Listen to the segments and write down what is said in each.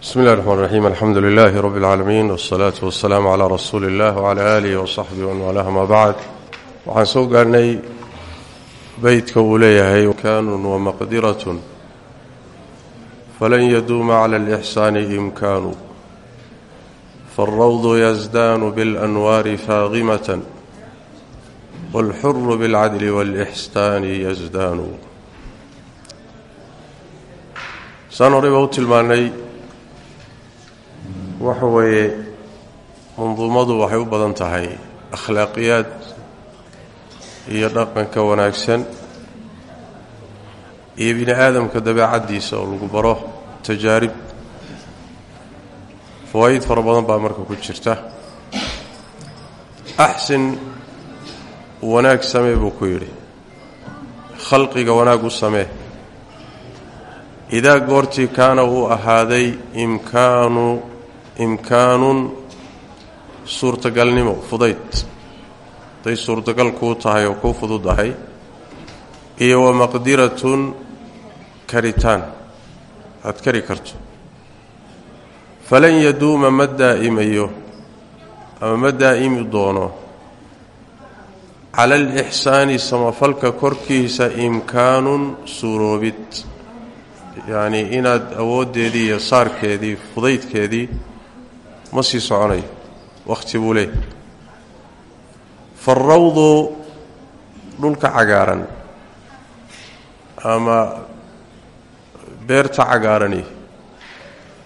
bismi اllahi الرحman الرaxيim alxamdu lilahi rb اlcaalamiin wالsalaaةu waالsalaamu عlى rasuuli اllah wعlى alihi وصaxbihi wman walaah ama bacd waxaan soo gaarnay beytka uu leeyahay imkaanu wamaqdiraة falan yaduuma clى اlإxsaani imkaanu faالrawd yasdaanu bاlanwaari faagimaة wاlxuru bاlcadli wاlإxsaani yasdaanu saan horey baa u tilmaanay waxa weeye manduumadu waxay u badan tahay akhlaaqiyaad iyo dhaqanka wanaagsan iyo bini aadamka dabeecaddiisa oo lagu baro tajaarib. Fawaa'id fara badan baa marka ku jirta. Axsin wanaag samee buu ku yidhi. Khalqiga wanaag u samee. Idaa goortii kaana uu ahaaday imkaanu imkaanun suurtagalnimo fudayd. Hadday suurtagal kuu tahay oo kuu fududahay iyo wa maqdiratun karitaan. Aad kari karto. Falan yaduuma ma daa'imayo ama ma daa'imi doono. Cala alixsaani samafalka korkiisa imkaanun suuroobid. Yacnii inaad awooddeedii iyo saarkeedii fudaydkeedii ma sii soconayo wakhti buu leey farawdu dhulka cagaaran ama beerta cagaarani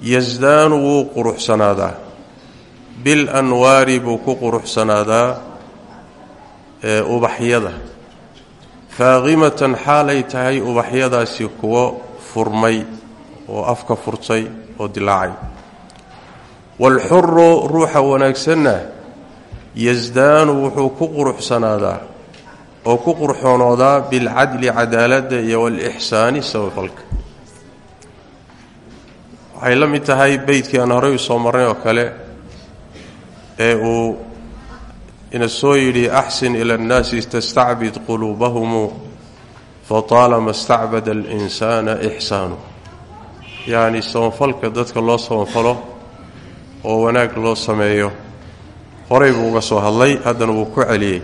yasdaanu wuu quruxsanaadaa. Bil anwaari buu ku quruxsanaadaa ee ubaxyada. Faaqimatan xaalay tahay ubaxyadaasi kuwo furmay oo afka furtay oo dilaacay waalxuru ruuxa wanaagsanna yasdaanu wuxuu ku quruxsanaadaa oo ku qurxoonoodaa bilcadli cadaaladda iyo waalixsaani sabafalka waxay la mid tahay beydkii aan horey soo marnay oo kale ee uu ina soo yidhi axsin ila annaasi tastacbid quluubahumu fataalama stacbada alinsaana ixsaanu. Yacni samafalka dadka loo samafalo oo wanaag loo sameeyo. Horay buu uga soo hadlay haddana wuu ku celiyey.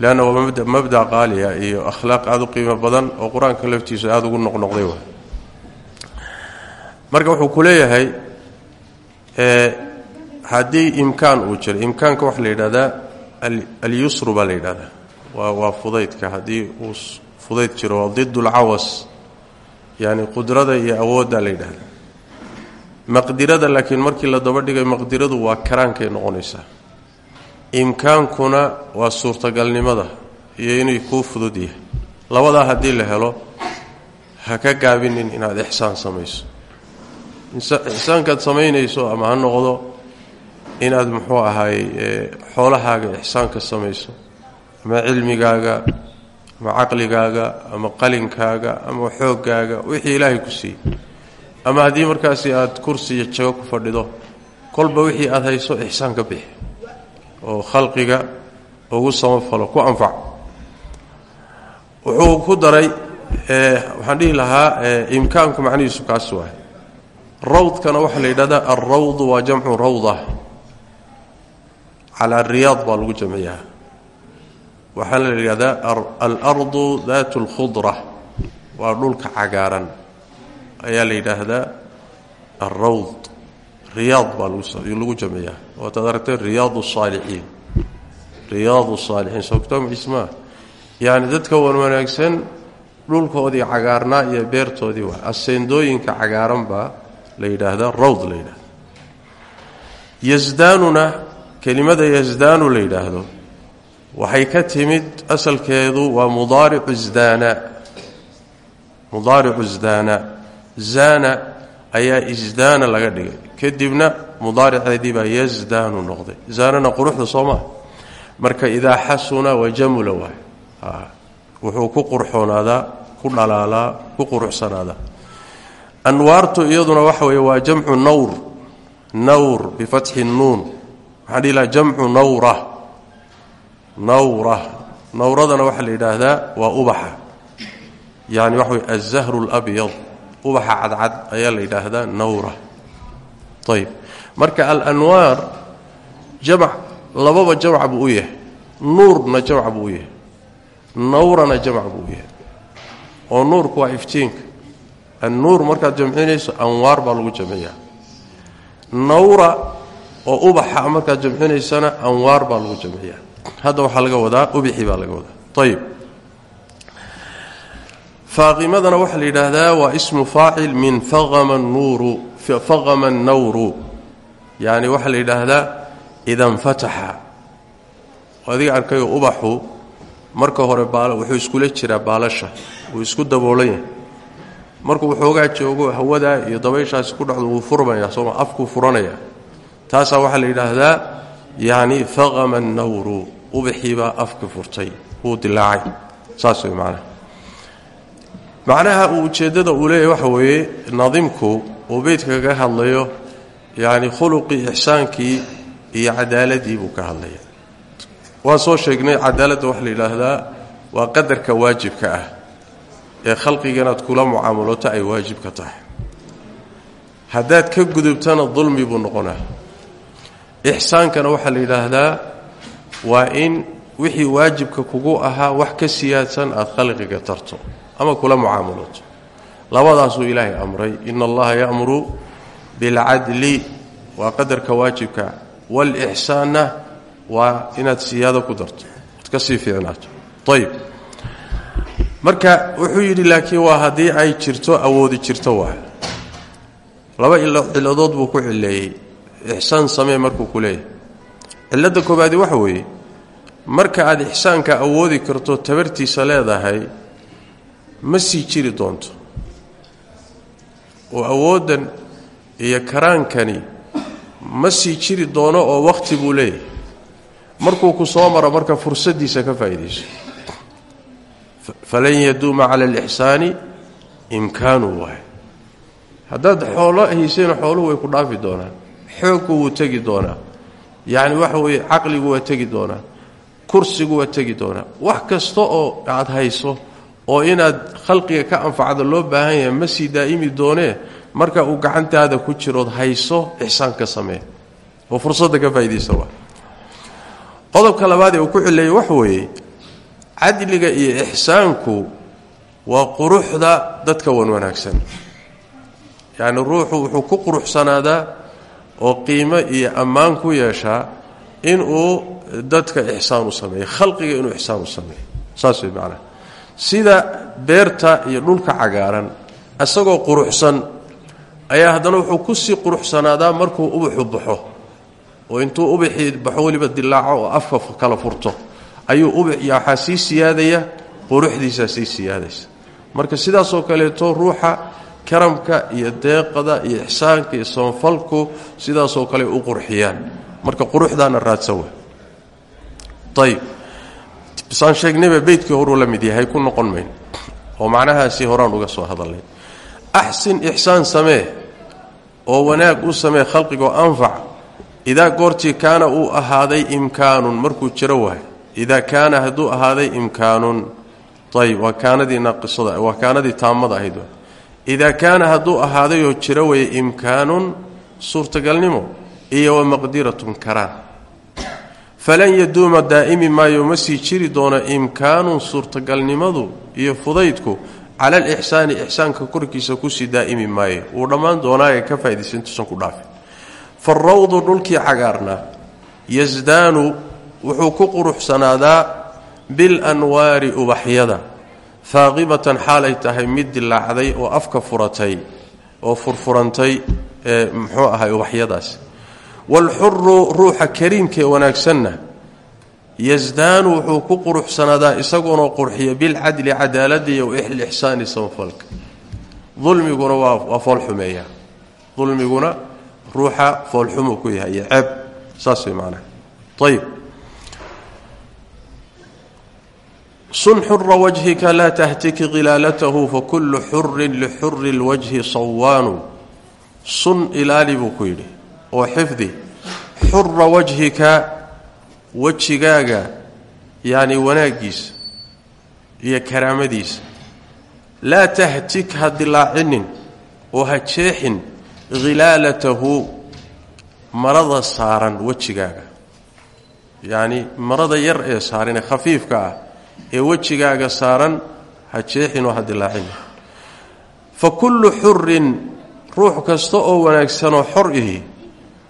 Leanna waa mabda qaaliya iyo akhlaaq aada u qiimo badan oo qur'aanka laftiisu aada ugu noqnoqday wa marka wuxuu ku leeyahay haddii imkaan uu jiro imkaanka waxaa la yidhahdaa alyusru baa la yidhahdaa waa fudaydka haddii uu fudayd jiro waa didulcawas yacni qudrada iyo awooddaa la yidhahdaa maqdirada laakiin markii la daba dhigay maqdiradu waa karaankay noqonaysaa. Imkaankuna waa suurtagalnimada iyo inay kuu fudud yahay. Labadaa haddii la helo ha ka gaabinin inaad ixsaan samayso. Ixsaankaad samaynayso ama ha noqdo inaad muxuu ahaay xoolahaaga ixsaanka samayso ama cilmigaaga ama caqligaaga ama qalinkaaga ama xooggaaga wixii ilaahay ku siiyey ama haddii markaasi aad kursiya jago ku fadhido kolba wixii aad hayso ixsaan ka bixi oo khalqiga ugu samafalo ku anfac. Wuxuu ku daray waxaan dhihi lahaa imkaanku macnihiisu kaas waay rawdkana waxaa la yidhahdaa alrawdu waa jamcu rawda. Calaa riyaad baa lagu jamciyaa. Waxaa la yidhahdaa alardu daat اlkhudra waa dhulka cagaaran ayaa la yidhaahdaa alrawd riyaad baa lagu jameeyaa. Waataad aragtay riyaad saalixiin. Riyaad saalixiin sogtamaismaa yani dadka wanaagsan dhulkoodii cagaarnaa iyo beertoodii waa aseendooyinka cagaaran baa la yidhaahdaa rawd la yidhahda yasdaanuna kelimada yasdaanu la yidhaahdo waxay ka timid asalkeedu waa mudaaricu zdaana. Mudaaricu zdaana zaana ayaa isdaana laga dhigay. Kadibna mudaariceedii baa yasdaanu noqday. Zaanana quruxda soo maa marka idaa xasuna wajamula waay wuxuu ku qurxoonaadaa ku dhalaalaa ku quruxsanaadaa anwaartu iyaduna waxa weeye waa jamcu nawr. Nawr bifatxi nuun. Waxaan dhihi laha nawra. Nawra. Nawradana waxaa la yidhaahdaa waa ubaxa. Yani waxa wey azahru اlabyad ubaxa cadcad ayaa la yidhaahdaa nawra. Ayb marka alanwaar jamc lababa jamc buu u yahay. Nuurna jamc buu u yahay. Nawrana jamc buu u yahay. Oo nuurku waa iftiinka annuur markaad jamcinayso anwaar baa lagu jamciyaa. Nawra oo ubaxa markaad jamcinaysana anwaar baa lagu jamciyaa. Hadda waxaa laga wadaa ubixii baa laga wadaa. Ayib faaqimadana waxaa la yidhaahdaa waa ismu faacil min faqama nuuru faqama annawru. Yacni waxaa la yidhaahdaa ida nfataxa adiga arkayoo ubaxu marka hore wuxuu iskula jiraa baalasha. Wuu isku daboolan yahay. Markuu waxoogaa joogo hawadaa iyo dabayshaasi ku dhacdo wuu furmaya sooma afkuu furanaya. Taasaa waxaa la yidhaahdaa yacni faqama annawru. Ubaxiibaa afka furtay. Wuu dilaacay. Saas way macnaha macnaha uu ujeeddada uu leeyahy waxa weeye nadimku uu beydka kaga hadlayo yacni khuluqii ixsaankii iyo cadaaladii buu ka hadlaya waan soo sheegnay cadaaladda waxaa la yidhaahdaa waa qadarka waajibka ah ee khalqiga inaad kula mucaamaloto ay waajibka tahay. Haddaad ka gudubtana dulmi buu noqonaa. Ixsaankana waxaa la yidhaahdaa waa in wixii waajibka kugu ahaa wax ka siyaadsan aad khalqiga tarto ama kula mucaamaloto labadaasuu ilaahay amray. Ina allaha ya'muru bilcadli waa qadarka waajibka. Waalixsaanna waa inaad siyaado ku darto. Ad ka sii fiicnaato. Ayib marka wuxuu yidhi laakiin waa haddii ay jirto awoodi jirto waa. Laba ciladood buu ku cileeyey ixsaan samee markuu ku leeyahay cilladda koobaadi waxa weeye marka aad ixsaanka awoodi karto tabartiisa leedahay ma sii jiri doonto. Oo awooddan iyo karaankani ma sii jiri doono oo wakhti buu leeyahay. Markuu ku soo maro marka fursaddiisa ka faa'iidayso. Falan yaduuma cala alixsaani imkaanu waay haddaad xoolo haysayna xooluhu way ku dhaafi doonaan. Xoogku wuu tegi doonaa. Yacni waxa weeye caqligu waa tegi doonaa. Kursigu waa tegi doonaa. Wax kasta oo aad hayso oo inaad khalqiga ka anfacda loo baahan yahay ma sii daa'imi doonee marka uu gacantaada ku jirood hayso ixsaan ka samee. Oo fursadda ka faa'iidaysa waa. Qodobka labaad ee uu ku cileeyey waxa weeye cadliga iyo ixsaanku waa quruxda dadka wan wanaagsan yacni ruuxu wuxuu ku quruxsanaadaa oo qiimo iyo ammaan ku yeeshaa inuu dadka ixsaan u sameeyo khalqiga inuu ixsaan u sameeyo. Saas macnaha sida beerta iyo dhulka cagaaran isagoo quruxsan ayaa haddana wuxuu ku sii quruxsanaadaa markuu ubaxu baxo. oo intuu ubaxii baxo weliba dilaaco oo afka kala furto ayuu ubax waxaa sii siyaadaya quruxdiisaa sii siyaadaysa. Marka sidaasoo kaleeto ruuxa karamka iyo deeqada iyo ixsaanka iyo soonfalku sidaasoo kale u qurxiyaan. Marka quruxdaana raadsa wa saan sheegnayba beydkii horuu la mid yahay ku noqon mayn oo macnahaasi horaan uga soo hadalnay axsin ixsaan samee oo wanaag u samee khalqigoo anfac idaa goortii kaana uu ahaaday imkaanun markuu jiro waay idaa kaana hadduu ahaaday imkaanun ayb waa kaanadii naaqisada waa kaanadii taamada ahayd idaa kaana hadduu ahaadayoo jiro waya imkaanun suurtagalnimo iyo wa maqdiratun karaan falan yaduuma daa'imi maayo ma sii jiri doono imkaanun suurtagalnimadu iyo fudaydku cala alixsaani ixsaanka korkiisa ku sii daa'imi maayo wuu dhammaan doonaaye ka faa'idaysa intuusan ku dhaafin farawdu dhulkii cagaarnaa yasdaanu wuxuu ku quruxsanaadaa bilanwaari ubaxyada. Faaqibatan xaalay tahay mid dilaacday oo afka furatay oo furfurantay ee muxuu ahay ubaxyadaasi waalxuru ruuxa kariimkaee wanaagsanna yasdaanu wuxuu ku quruxsanaadaa isagoonoo qurxiya bilcadli cadaalada iyo ixsaani samafalka dulmiguna waa foolxumeeya dulmiguna ruuxa foolxumu ku yahay iyo ceeb saas way macnaha ayib sun xura wajhika laa tahtiki khilaalatahu fakulu xurin lixuri lwajhi sawaanu sun ilaali buu ku yidhi oo xifdi xura wajhika wejigaaga yacni wanaaggiisa iyo karaamadiisa laa tahtik ha dilaacinin oo ha jeexin khilaalatahu marada saaran wejigaaga. Yacni marada yar ee saaran ee khafiifka ah ee wejigaaga saaran ha jeexinoo ha dilaacin fa kullu xurin ruux kasta oo wanaagsanoo xor ihi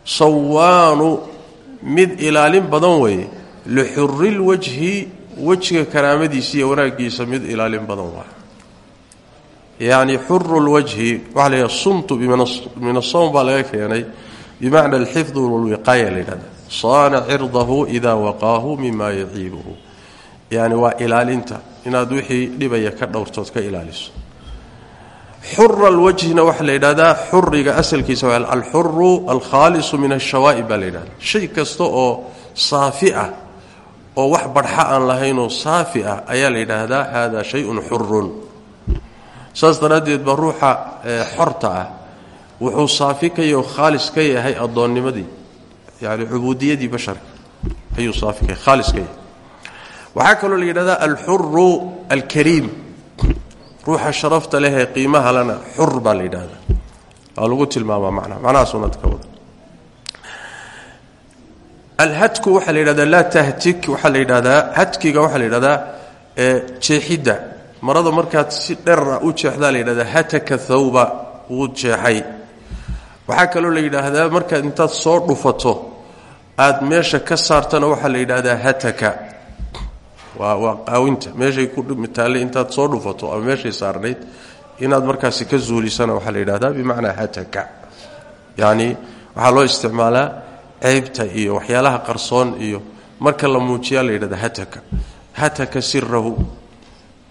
sawaanu mid ilaalin badan weeye lixuril wajhi wejiga karaamadiisa iyo wanaaggiisa mid ilaalin badan waa yacni xuru lwajhi waxaa la yidhaha sumtu min asawm baa laga keenay bimacna alxifdu walwiqaaya la yidhahda saana cirdahu idaa waqaahu mima yaciibuhu. Yani waa ilaalinta inaad wixii dhibaya ka dhowrtood ka ilaaliso xura alwajhina waxaa la yidhahdaa xuriga asalkiisa waa alxuru alkhaalisu min ashawaa'ib baa la yidhahda shay kasta oo saafi ah oo wax barxa aan lahaynoo saafi ah ayaa la yidhaahdaa hada shayun xurun saas daraaddeed baa ruuxa xorta ah wuxuu saafi ka yahy oo khaalis ka yahay addoonnimadii yani cubuudiyadii basharka ayuu saafi ka yahay khaalis ka yahay. Waxaa kaloo la yidhahdaa alxuru alkariim ruuxa sharafta leh ee qiimaha lana xur baa la yidhaahdaa waa lagu tilmaamaa macnaha macnahaasuunad ka wada. Alhatku waxaa la yidhahdaa laa tahtik waxaa la yidhahdaa hatkiga waxaa la yidhahdaa jeexidda. Marada markaad si dherara u jeexdaa la yidhahdaa hataka thawba wuu jeexay. Waxaa kaloo la yidhaahdaa markaad intaad soo dhufato aad meesha ka saartana waxaa la yidhaahdaa hataka waa qaawinta. Meeshay ku mitaalle intaad soo dhufato ama meeshay saarnayd inaad markaasi ka zuulisana waxaa la yidhahdaa bimacnaa hataka yacni waxaa loo isticmaalaa ceybta iyo waxyaalaha qarsoon iyo marka la muujiyaa la yidhahdaa hataka hataka sirahu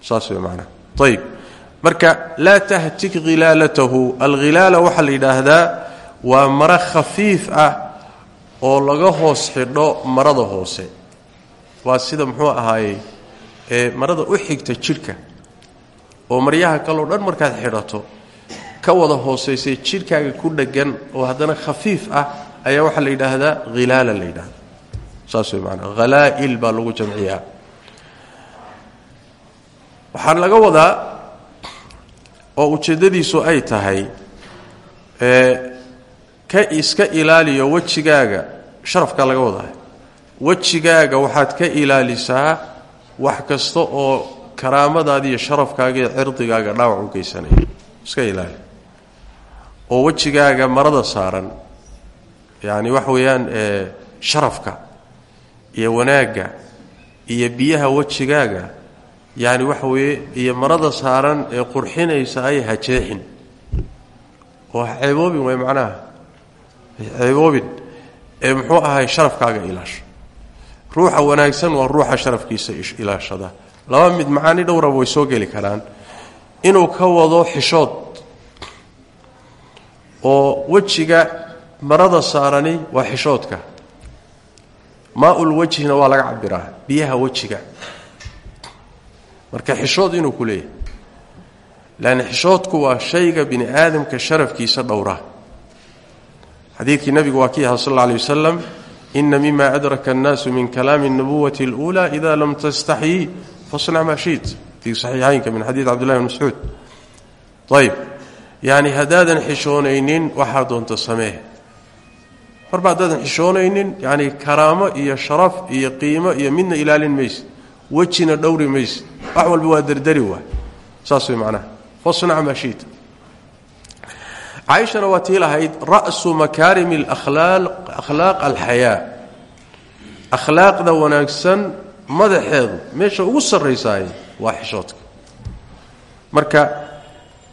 saas wey macnaha marka laa tahtik khilaalatahu alkhilaala waxaa la yidhaahdaa waa maro khafiif ah oo laga hoos xidho marada hoose waa sida muxuu ahaayey marada u xigta jidhka oo maryaha kaleo dhan markaad xidhato ka wada hoosaysay jidhkaaga ku dheggan oo haddana khafiif ah ayaa waxaa la yidhaahdaa khilaala la yidhahda saas wey maanaa khalaa'il baa lagu jamciyaa. Waxaa laga wadaa oo ujeeddadiisu ay tahay ka iska ilaaliyo wejigaaga sharafkaa laga wadaa wejigaaga waxaad ka ilaalisaa wax kasta oo karaamadaada iyo sharafkaaga iyo cirdigaaga dhaawac u geysanaya. Iska ilaali. Oo wejigaaga marada saaran yacni waxa weeyaan sharafka iyo wanaagga iyo biyaha wejigaaga yacni waxa weeye iyo marada saaran ee qurxinaysa ay hajeexin. Oo ceeboobin way macnaha. Ceeboobin. Ee muxuu ahay sharafkaaga ilaasho ruuxa wanaagsan waa ruuxa sharafkiisa ilaashada. Laba mid macaani dhowraba way soo geli karaan. Inuu ka wado xishood oo wejiga marada saarani waa xishoodka. Maa-ul wejhina waa laga cabiraa biyaha wejiga. Marka xishood inuu ku leeyahay. Leanna xishoodku waa shayga bini aadamka sharafkiisa dhowra. Xadiidkii nabigu waa aha sal alla alay wasalam ina mima adraka annaasu min kalaami اnubuwati اlأulى ida lam tastaxyi fasnac maa shiit fii saxiixaynka min xadiid cabdillahi bn mascuud ayb yacni haddaadan xishoonaynin waxaa doonta samee marba haddaadan xishoonaynin yani karaamo iyo sharaf iyo qiimo iyo midna ilaalin mayse wejina dhowri mayse wax walba waa dardari waay saas way macnaha fasnac maa shiita caaishana waa tii lahayd ra'su makaarimi akhlaaq alxayaa akhlaaqda wanaagsan madaxeedu meesha ugu sarraysaay waa xishoodka marka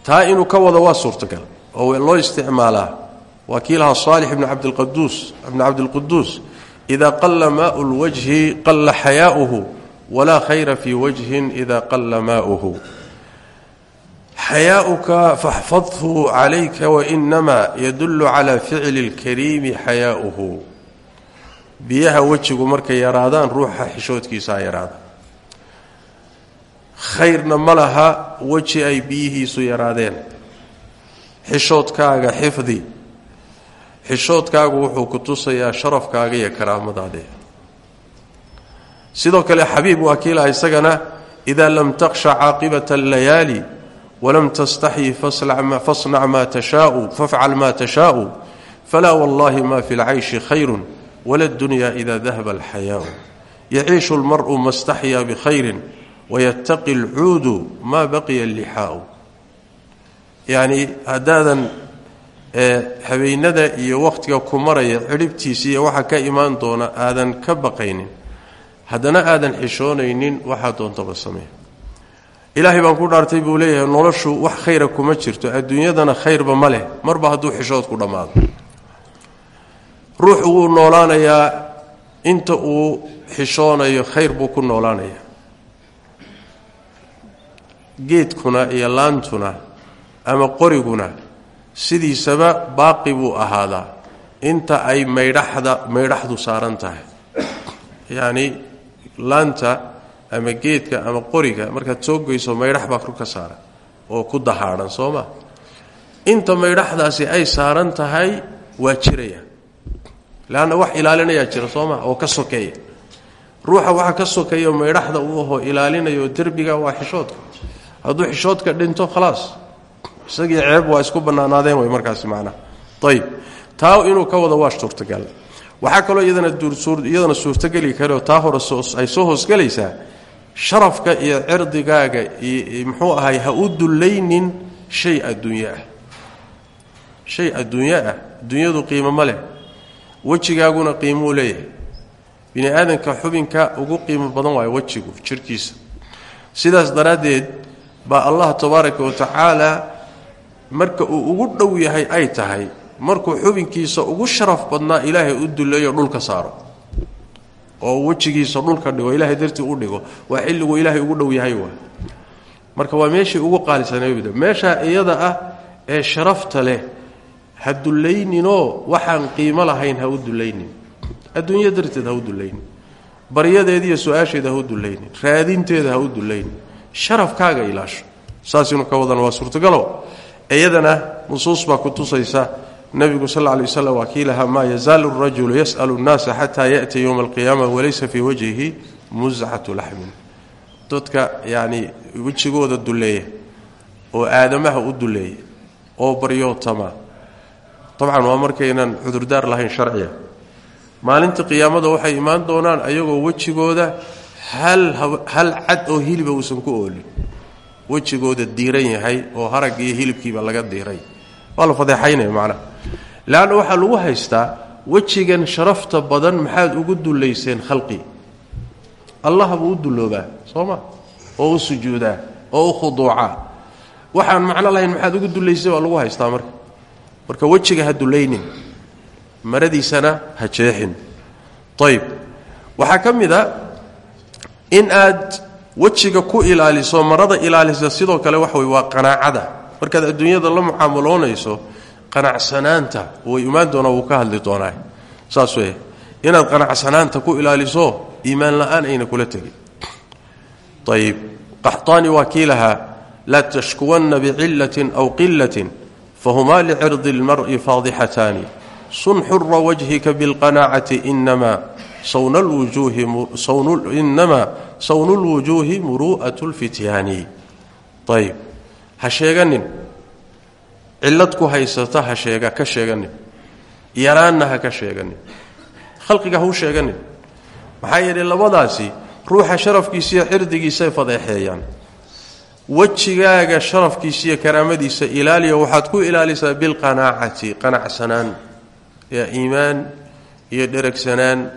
taa inuu ka wado waa suurtagal oo loo isticmaalaa waa kii lahaa saalix ibn cabdilqaduus ibn cabdilquduus idaa qalla maau lwajhi qalla xayaa'uhu walaa khayra fii wajhin ida qalla maa'uhu xayaauka faxfadhu calayka wainama yadullu calaa ficli اlkariimi xayaauhu biyaha wejigu markay yaraadaan ruuxa xishoodkiisaa yaraada khayrna ma laha weji ay biyihiisu yaraadeen xishoodkaaga xifdi xishoodkaagu wuxuu ku tusayaa sharafkaaga iyo karaamadaade sidoo kale xabiib waa kiilaha isagana idaa lam taqsha caaqibata allayaali walam tastaxyi fasnac maa tashaau fafcal maa tashaau falaa wallahi ma fi lcayshi khayru wala dunya ida dahaba alxayaau yaciishu lmar'u ma staxyaa bikhayrin wayataqi alcuudu maa baqiya lixaau yacnii haddaadan habeenada iyo wakhtiga ku maraya cidhibtiisa iyo waxa ka imaan doona aadan ka baqaynin haddana aadan xishoonaynin waxaa doontaba samee ilaahay baan ku dhaartay buu leeyahay noloshu wax khayra kuma jirto adduunyadana khayrba ma leh. Marba hadduu xishood ku dhammaado. Ruuxu wuu noolaanayaa inta uu xishoonayo khayr buu ku noolaanayaa. Geedkuna iyo laantuna ama qoriguna sidiisaba baaqi buu ahaadaa. Inta ay maydhaxda maydhaxdu saaran tahay. Yacnii laanta ama geedka ama qoriga markaad soo goyso maydhax baa ka saaran oo ku dahaadhan soo inta maydhaxdaasi ay saaran tahay waa jiraya. Leanna wax ilaalinayaa jira soo oo ka sokeeya. Ruuxa waxa ka sokeeya maydhaxda uu ahoo ilaalinayo derbiga waa xishoodka. Hadduu xishoodka dhinto khalaas. Isagii ceeb waa isku bannaanaadeen way markaasi macnaha ayib taa inuu ka wado waa suurtagal. Waxaa kaloo iyadana iyadana suurtogeli karo taa hore ay soo hoosgelaysaa sharafka iyo cirdigaaga iyo muxuu ahay ha u dullaynin shay adduunyo ah. Shay adduunyo ah adduunyadu qiimo ma leh. Wejigaaguna qiimuu leeyahay. Bini aadanka xubinka ugu qiimo badan waayo wejigu jirhkiisa sidaas daraaddeed baa allah tabaaraka wa tacaala marka uu ugu dhow yahay ay tahay markuu xubinkiisa ugu sharaf badnaa ilaahay u duleeyo dhulka saaro oo wejigiisa dhulka dhigo ilaahay dartii u dhigo waa xilliguu ilaahay ugu dhow yahay waa marka waa meeshii ugu qaalisanayda meeshaa iyada ah ee sharafta leh ha dulayninoo waxaan qiimo lahayn ha u dulaynin adduunyo darteed ha u dulaynin baryadeediiyo su'aasheeda ha u dulaynin raadinteeda ha u dulaynin sharafkaaga ilaasho. Saas inuu ka wadana waa suurtagalo. Iyadana nusuus baa ku tusaysa nebigu sal lay waslam waa kii lahaa maa yazaalu rajulu yas'alu nnaasa xataa ya'tiya yowma alqiyaama walaysa fii wajhihi muscatu laxmin dadka yacnii wejigooda duleeya oo aadamaha u duleeya oo baryootama. Dabcan waa markaynan cudurdaar lahayn sharciya maalinta qiyaamada waxay imaan doonaan ayagoo wejigooda hal cad oo hiliba uusan ku oolin. Wejigooda diiran yahay oo haragga iyo hilibkiiba laga diiray. Waa la fadeexaynaya macnaha leanna waxaa lagu haystaa wejigan sharafta badan maxaad ugu dullayseen khalqi allah buu u dulloobaa soo ma oo u sujuudaa oo u khuduucaa waxaan macno lahayn maxaad ugu dullaysay waa lagu haystaa marka marka wejiga ha dullaynin maradiisana ha jeexin ayib waxaa ka mid a in aad wejiga ku ilaaliso marada ilaalisa sidoo kale waxa wey waa qanaacada markaad adduunyada la mucaamaloonayso qanacsanaanta way imaan doonaa wuu ka hadli doonaa. Saas wey inaad qanacsanaanta ku ilaaliso iimaan la'aan ayna kula tegin ayib qaxtaani waa kii lahaa laa tashkuwanna bicillatin aw qilatin fahumaa licirdi اlmar'i faadixataani sun xura wajhika biاlqanaacati inama inama sawnu lwujuuhi muru'at lfityaani ayib ha sheeganin cillad ku haysata ha sheega ka sheeganin. Yaraanna ha ka sheeganin. Khalqiga ha u sheeganin. Maxaa yeelay labadaasi ruuxa sharafkiisiiyo cirdigiisay fadeexeeyaan. Wejigaaga sharafkiisiiyo karaamadiisa ilaaliyo waxaad ku ilaalisaa bilqanaacati qanacsanaan ee iimaan iyo dheragsanaan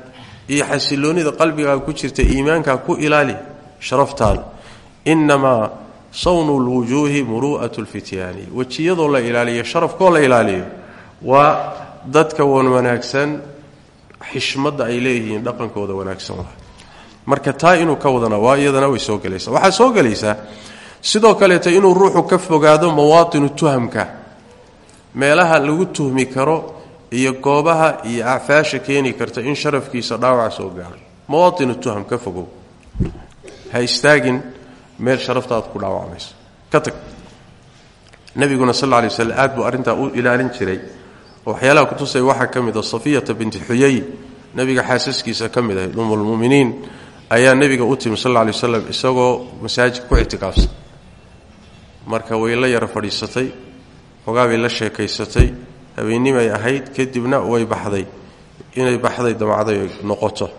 iyo xasiloonnida qalbigaaga ku jirta iimaankaa ku ilaali sharaftaada innamaa sawnu lwujuuhi muru'at lfityaani. Wejiyadoo la ilaaliyo sharafkoo la ilaaliyo waa dadka wan wanaagsan xishmadda ay leeyihiin dhaqankooda wanaagsan marka taa inuu ka wadana waa iyadana way soo gelaysaa. Waxaa soo gelaysaa sidoo kaleeto inuu ruuxu ka fogaado mawaatinu tuhamka. Meelaha lagu tuhmi karo iyo goobaha iyo acfaasha keeni karta in sharafkiisa dhaawaca soo gaaro mawaatinu tuham fogow. Ha meel sharaftaad ku dhaawacmayso. Ka tag. Nabiguna sal lla lay waslam aad buu arrintaa u ilaalin jiray. Oo waxyaalaha kutusay waxaa ka mid a safiyata binti xuyay nebiga xaasaskiisa ka mid ahayd umulmuminiin ayaa nebiga u timi sal lla lay waslam isagoo masaajid ku ictikaafsan marka way la yara fadhiisatay xogaa bay la sheekaysatay habeennimay ahayd kadibna way baxday. Inay baxday damacday noqoto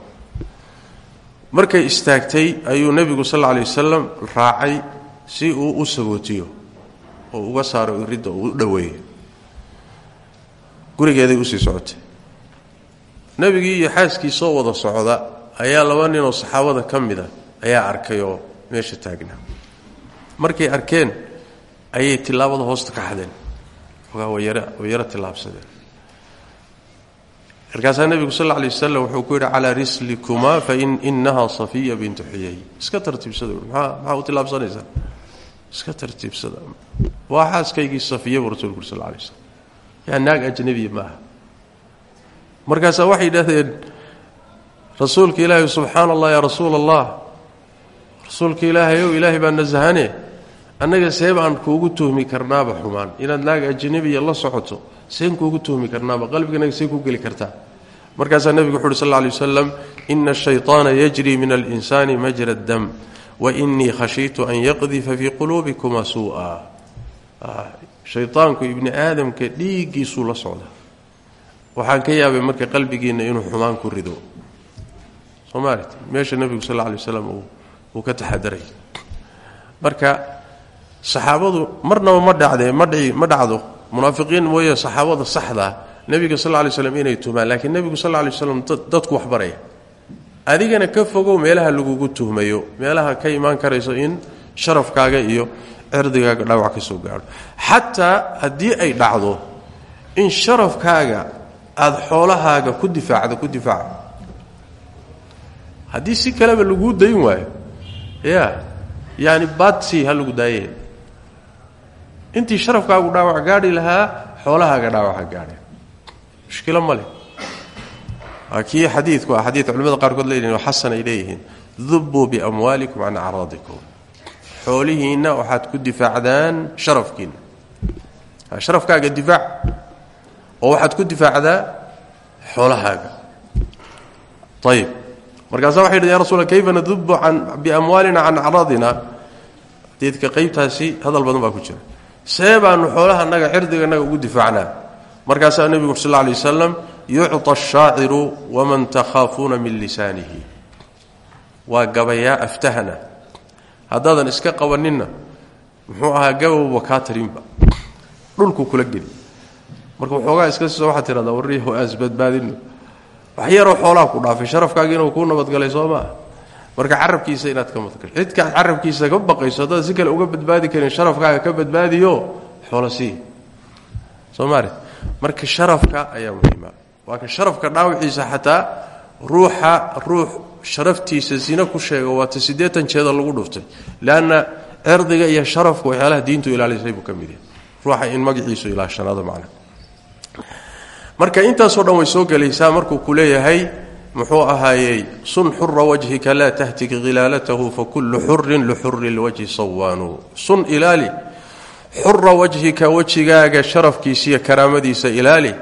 markay istaagtay ayuu nebigu sal alla alay wasalam raacay si uu u sagootiyo oo uga saaro iridda uu u dhoweeyo gurigeeday u sii socotay. Nebigii iyo xaaskiisoo wada socda ayaa laba ninoo saxaabada ka mida ayaa arkay oo meesha taagnaa markay arkeen ayay tilaabada hoosta ka xadeen. Ogaa wayara way yaro tillaabsadeen markaasaa nebigu sal alla lay wasalam wuxuu ku yidhi calaa rislikumaa fain inahaa safiya bintu xuyay iska tartiibsada maxaa u tillaabsanaysaa iska tartiibsada waa xaaskaygii safiya buu rasulku uri sal lay yaa naag ajnabiya maaha. Markaasaa waxay yidhahdeen rasuulka ilaahay subxaana allah yaa rasuula allah rasuulka ilaahay ow ilaahay baa nasahane annaga see baan kuugu tuhmi karnaaba xumaan. Inaad naag ajnabiya la socoto seen kuugu tuhmi karnaaba qalbiganaga see ku geli kartaa markaasaa nebigu wuxu uhi sal lla lay wasalam ina yajri min alinsaani majra dam wa inii khashiitu an yaqdifa fii quluubikuma suu'a. Shaydaanku ibni aadamka dhiiggiisuu la socda. Waxaan ka yaabay marka qalbigiinna inuu xumaan ku rido. Somalit meesha nebigu sal alla lay uu ka taxadaray marka saxaabadu marnaba ma dhacdee ma dhacdo munaafiqiin mooye saxaabada saxdaa nebiga sal lay slam inay tuhmaan laakiin nebigu sal lay waslam dadku waxbaraya adigana ka fogow meelaha lagugu tuhmayo meelaha ka imaan karayso in sharafkaaga iyo cirdigaaga dhaawac ka soo gaadho. Xataa haddii ay dhacdo in sharafkaaga aada xoolahaaga ku difaacdo ku difaaca haddii si kaleba laguu dayn waayo ya yaani baadsi ha lagu intii sharafkaagu dhaawac gaadhi lahaa xoolahaaga dhaawaca gaadheen mushkilo ma leh. Waa kii xadiidku ah xadiid culimada qaarkood leeyihiin xasan ay leeyihiin dubuu biamwaalikum can acraadikum. Waxaad ku difaacdaan sharafkiinna. Sharafkaaga difaac oo waxaad ku difaacdaa xoolahaaga. Ayib markaasaa waxay yidhi ya rasul kayfa nadubu biamwaalina can acraadina? Xadiidka qaybtaasi hadal badan baa ku jira see baanu xoolaha naga cirdiganaga ugu difaacnaa. Markaasaa nebigu sal alay wasalam yucطa ashaaciru waman takhaafuuna min lisaanihi. Waa gabayaa aftahana. Haddaadan iska qabaninna muxuu ahaa gabowba kaa tarinba dhulku kula geli. Marka waxoogaa iska siiso waxaad tidhahdaa warriyaho aan isbadbaadino wax yaroo xoolaha ku dhaafay sharafkaagi inuu kuu nabadgalay soo maa marka carabkiisa inaad ka madgasho cidkaad carabkiisa ka baqayso haddaad si kale uga badbaadi karin sharafkaaga ka badbaadiyo xoolo sii. Soo maari marka sharafka ayaa muhiima. Waa ka sharafka dhaawiciisa xataa ruuxa ruux sharaftiisa zina ku sheega waata siddeetan jeeda lagu dhuftay leanna cirdiga iyo sharafka waxyaalaha diintu ilaalisay buu ka mid in magaciisu ilaashanaado macna. Marka intaasoo dhan way soo gelaysaa markuu ku leeyahay muxuu ahaayey sun xura wajhika laa tahtik khilaalatahu fakullu xurin lixuri lwajhi sawaanu sun ilaali xura wajhika wejigaaga sharafkiisiiyo karaamadiisa ilaali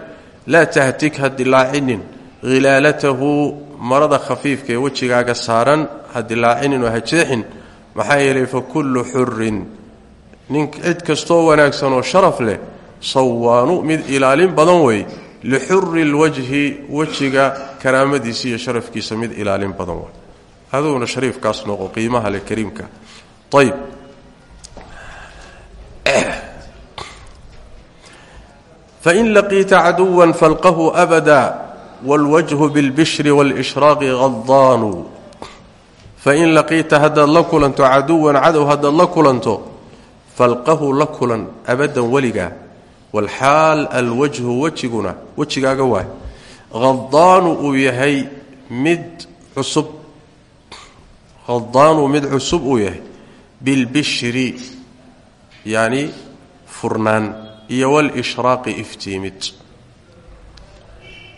laa tahtik ha dilaacinin khilaalatahu marada khafiifka ee wejigaaga saaran ha dilaacinin oo ha jeexin maxaa yeelay fakullu xurin nin cid kastoo wanaagsan oo sharaf leh sawaanu mid ilaalin badan wey lixuri lwajhi wejiga karaamadiisa iyo sharafkiisa mid ilaalin badan wey aduguna shariifkaas noqo qiimaha leh kariimka ayb fain laqiita caduwa falqahu abada wاlwajhu biاlbishri wاlishraaqi hadaanu fain laqiita haddaad la kulanto caduwan cadow haddaad la kulanto falqahu la kulan abadan weligaa walxaal alwajhu wejiguna wejigaaga waay hadaanu uu yahay mid cusub. Hadaanu mid cusub uu yahay. Bilbishri yacni furnaan iyo walishraaqi iftiimid.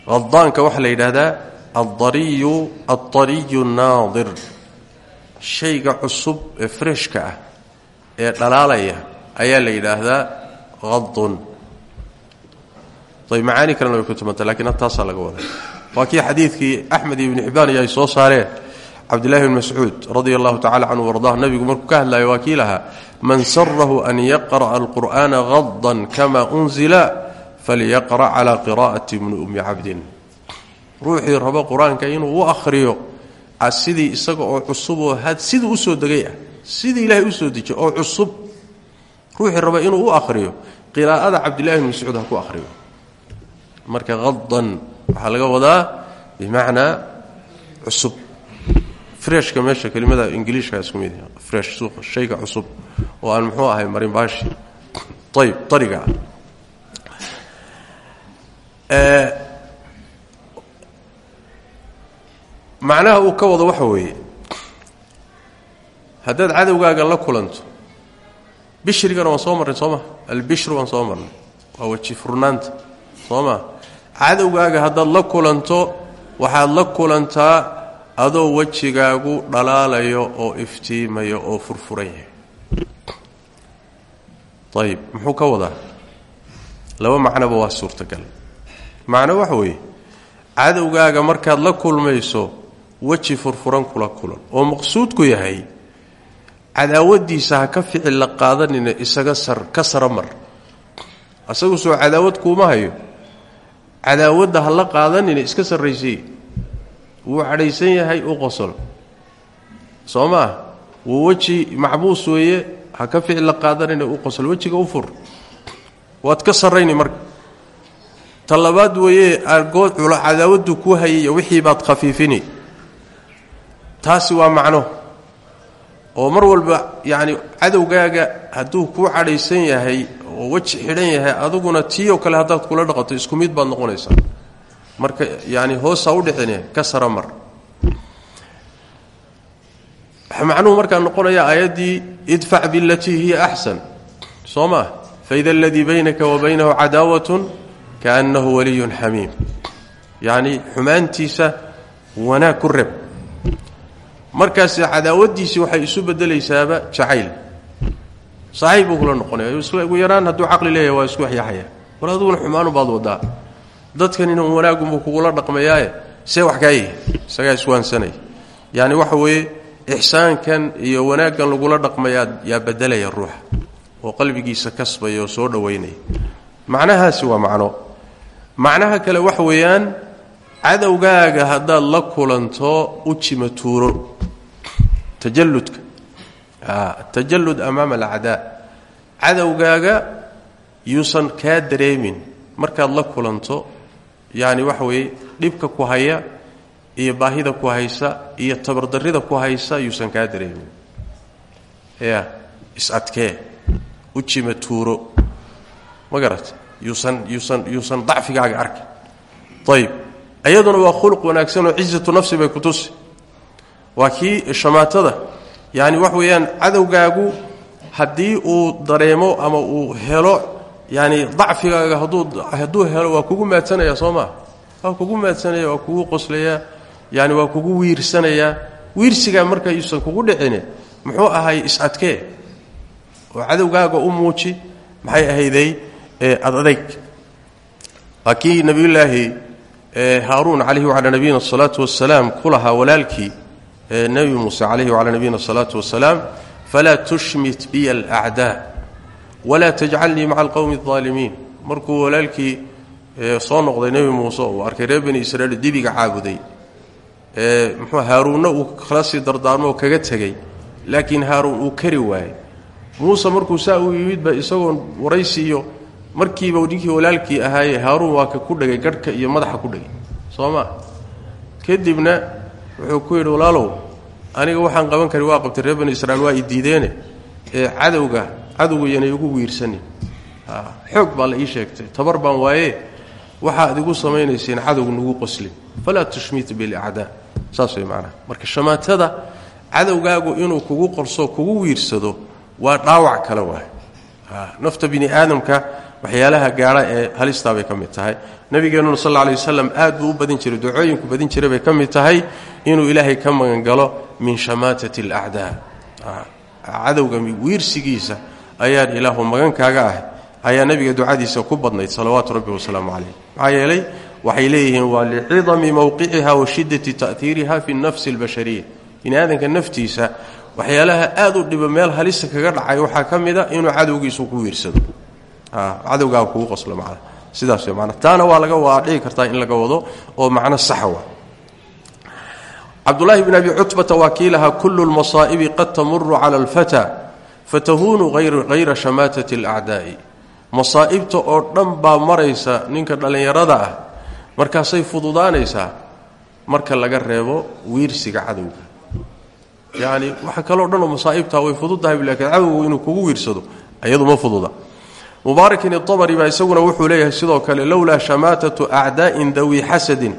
Hadaanka waxaa la yidhaahdaa aldariyu aldariyu naadir. Shayga cusub ee freshka ah ee dhalaalaya ayaa la yidhaahdaa hadun ayb macaani kalena way ku timanta lakiin taasaa laga wadaa. Waa kii xadiidkii axmed iyo ibni xibbaan iyo ay soo saareen cabdillahi bn mascuud radia allahu tacala canhu wardah nabigu markuu ka hadlayo waa kii lahaa man sarahu an yaqra'a alqur'aana hadan kama unzila falyaqra' calaa qiraa'ati ibni ummi cabdin. Ruuxii rabo qur'aanka inuu u akhriyo sidii isaga oo cusub oo siduu u soo degay ah sidii ilaahay u soo dejiy oo cusub. Ruuxii raba inuu marka hadan waxaa laga wadaa bimacnaa cusub. Freshka meesha kelimada ingiliishka isku mid fresh suuqa shayga cusub oo aan muxuu ahay marin baashi ayib dariga macnaha uu ka wado waxa weeye haddaad cadowgaaga la kulanto bishrigana waan soo marnay soo ma? Waa weji soo ma cadowgaaga haddaad la kulanto waxaad la kulantaa adoo wejigaagu dhalaalayo oo iftiimayo oo furfuran yahay. Ayib muxuu ka wadaa? Laba macnoba waa suurtagal. Macno waxa weeye cadowgaaga markaad la kulmayso weji furfuran kula kulan. Oo maqsuudku yahay cadaawadiisa ha ka ficil la qaadanina isaga sar ka sara mar. Asagu soo cadaawad kuuma hayo cadaawadda ha la qaadanina iska sarraysiy wuu cadhaysan yahay u qosol. Soo maa wuu weji macbuus weeye ha ka ficil la qaadanina u qosol. Wejiga u fur. Waad ka sarrayni marka. Ta labaad weeye cadaawaddu kuu hayay wixii baad khafiifini. Taasi waa macno oo mar walba yacni cadowgaaga hadduu kuu cadhaysan yahay oo weji xidhan yahay aduguna tii oo kale haddaad kula dhaqato isku mid baad noqonaysaa. Marka yacni hoosaa u dhicine ka sara mar. Macnuhu markaa noqonaya aayaddii idfac bilatii hiya axsan. Soo maa faida aladii baynaka wa baynahu cadaawatun kaannahu waliyun xamiim. Yacni xumaantiisa wanaag ku reb markaas cadaawadiisii waxay isu bedelaysaaba jacayl. Saaxiib buu kula noqonaya ugu yaraan hadduu caqli leeyahay waa isku waxyaxaya. War aduguna xumaanu baad wadaa dadkanina wanaagunbuu kugula dhaqmayaaye see wax kaa yihi isagaa iswaansanaya yani waxa weeye ixsaankan iyo wanaaggan lagula dhaqmayaa yaa bedelaya ruuxa. Oo qalbigiisa kasbaya oo soo dhowaynaya macnahaasi waa macno. Macnaha kale waxa weeyaan cadowgaaga haddaad la kulanto ujima tuuro. Tajalludka. Tajalud amaama alacdaa. Cadowgaaga yuusan kaa dareemin markaad la kulanto yacni waxa weeye dhibka ku haya iyo baahida ku haysa iyo tabardarrida ku haysa yuusan kaa dareemin. Ya is-adkee ujima tuuro. Ma garata yuusan yuusan yuusan dacfigaaga arkin iyaduna waa khuluq wanaagsan oo cizatu nafsi bay ku tusi. Waa kii shamaatada yacni wax weeyaan cadowgaagu haddii uu dareemo ama uu helo yani dacfigaaga hadduu helo waa kugu maadsanaya soo maa waa kugu maadsanaya waa kugu qoslayaa yani waa kugu wiirsanayaa. Wiirsigaa marka yuusan kugu dhicine muxuu ahay is-adkee oo cadowgaaga u muuji maxay ahayday adadayg waa kii nabiyulaahi haaruun calayhi wacalaa nabiyina asalaatu wasalaam ku lahaa walaalkii nebi muuse calayhi wacalaa nabiyina asalaatu wasalaam falaa tushmit biya alacdaa walaa tajcalnii maca alqowmi aldaalimiin markuu walaalkii soo noqday nebi muuse uu arkay reer bani israiil dibiga caabuday muxuu haaruunna uu kala dardaarmo kaga tegey laakiin haaruun uu kari waayey. Muuse markuu saa u yimidba isagoon waraysi iyo markiiba ninkii walaalkii ahaaye haaruun waa ka ku dhegay garhka iyo madaxa ku dhegay. Soo kadibna wuxuu ku yidhi walaalow aniga waxaan qaban kari waa qabtay reer bani israiil waa i diideene ee cadowga cadowgayanay ugu wiirsanin. Xoog baa la ii sheegtay. Tabar baan waaye waxaad igu samaynayseen cadowga nugu qoslin. Falaa tushmit bilacdaa saas way macnaha marka shamaatada cadowgaagu inuu kugu qorso kugu wiirsado waa dhaawac kale waay nafta bini aadamka waxyaalaha gaadha ee halistaa bay ka mid tahay. Nabigeennuna sal alay wasalam aad buu u badin jiray ducooyinku badin jiray bay ka tahay inuu ilaahay ka magangalo min shamaatati alacdaa cadowga wiirsigiisa ayaan ilaahu magankaaga ah ayaa nabiga ducadiisa ku badnayd salawaatu rabbi wasalaamu calayh. Maxaa yeelay waxay leeyihiin waa licidami mowqiciha wa shiddati ta'hiiriha fi nafsi albashariya bini aadanka naftiisa waxyaalaha aad u dhiba meel halisa kaga dhacay waxaa ka mid a inuu cadowgiisu ku wiirsado cadowgaa kugu qoslo macana sidaas maana taana waa laga waa kartaa in laga wado oo macno saxa wa cabdulaahi bn abi cutbata waa kii lahaa kullu lmasaa'ibi qad tamuru cala alfata fatahuunu hayra shamaatati alacdaa'i masaa'ibta oo dhan baa maraysa ninka dhallinyarada ah. Markaasay fududaanaysaa marka laga reebo wiirsiga cadowga. Yacni waxa kaloo dhan oo masaa'ibtaa way fududtahay laakiin cadowgu inuu kugu wiirsado iyadu ma fududa mubaarakin itabari baa isaguna wuxuu leeyahay sidoo kale lowlaa shamaatatu acdaa'in dawi xasadin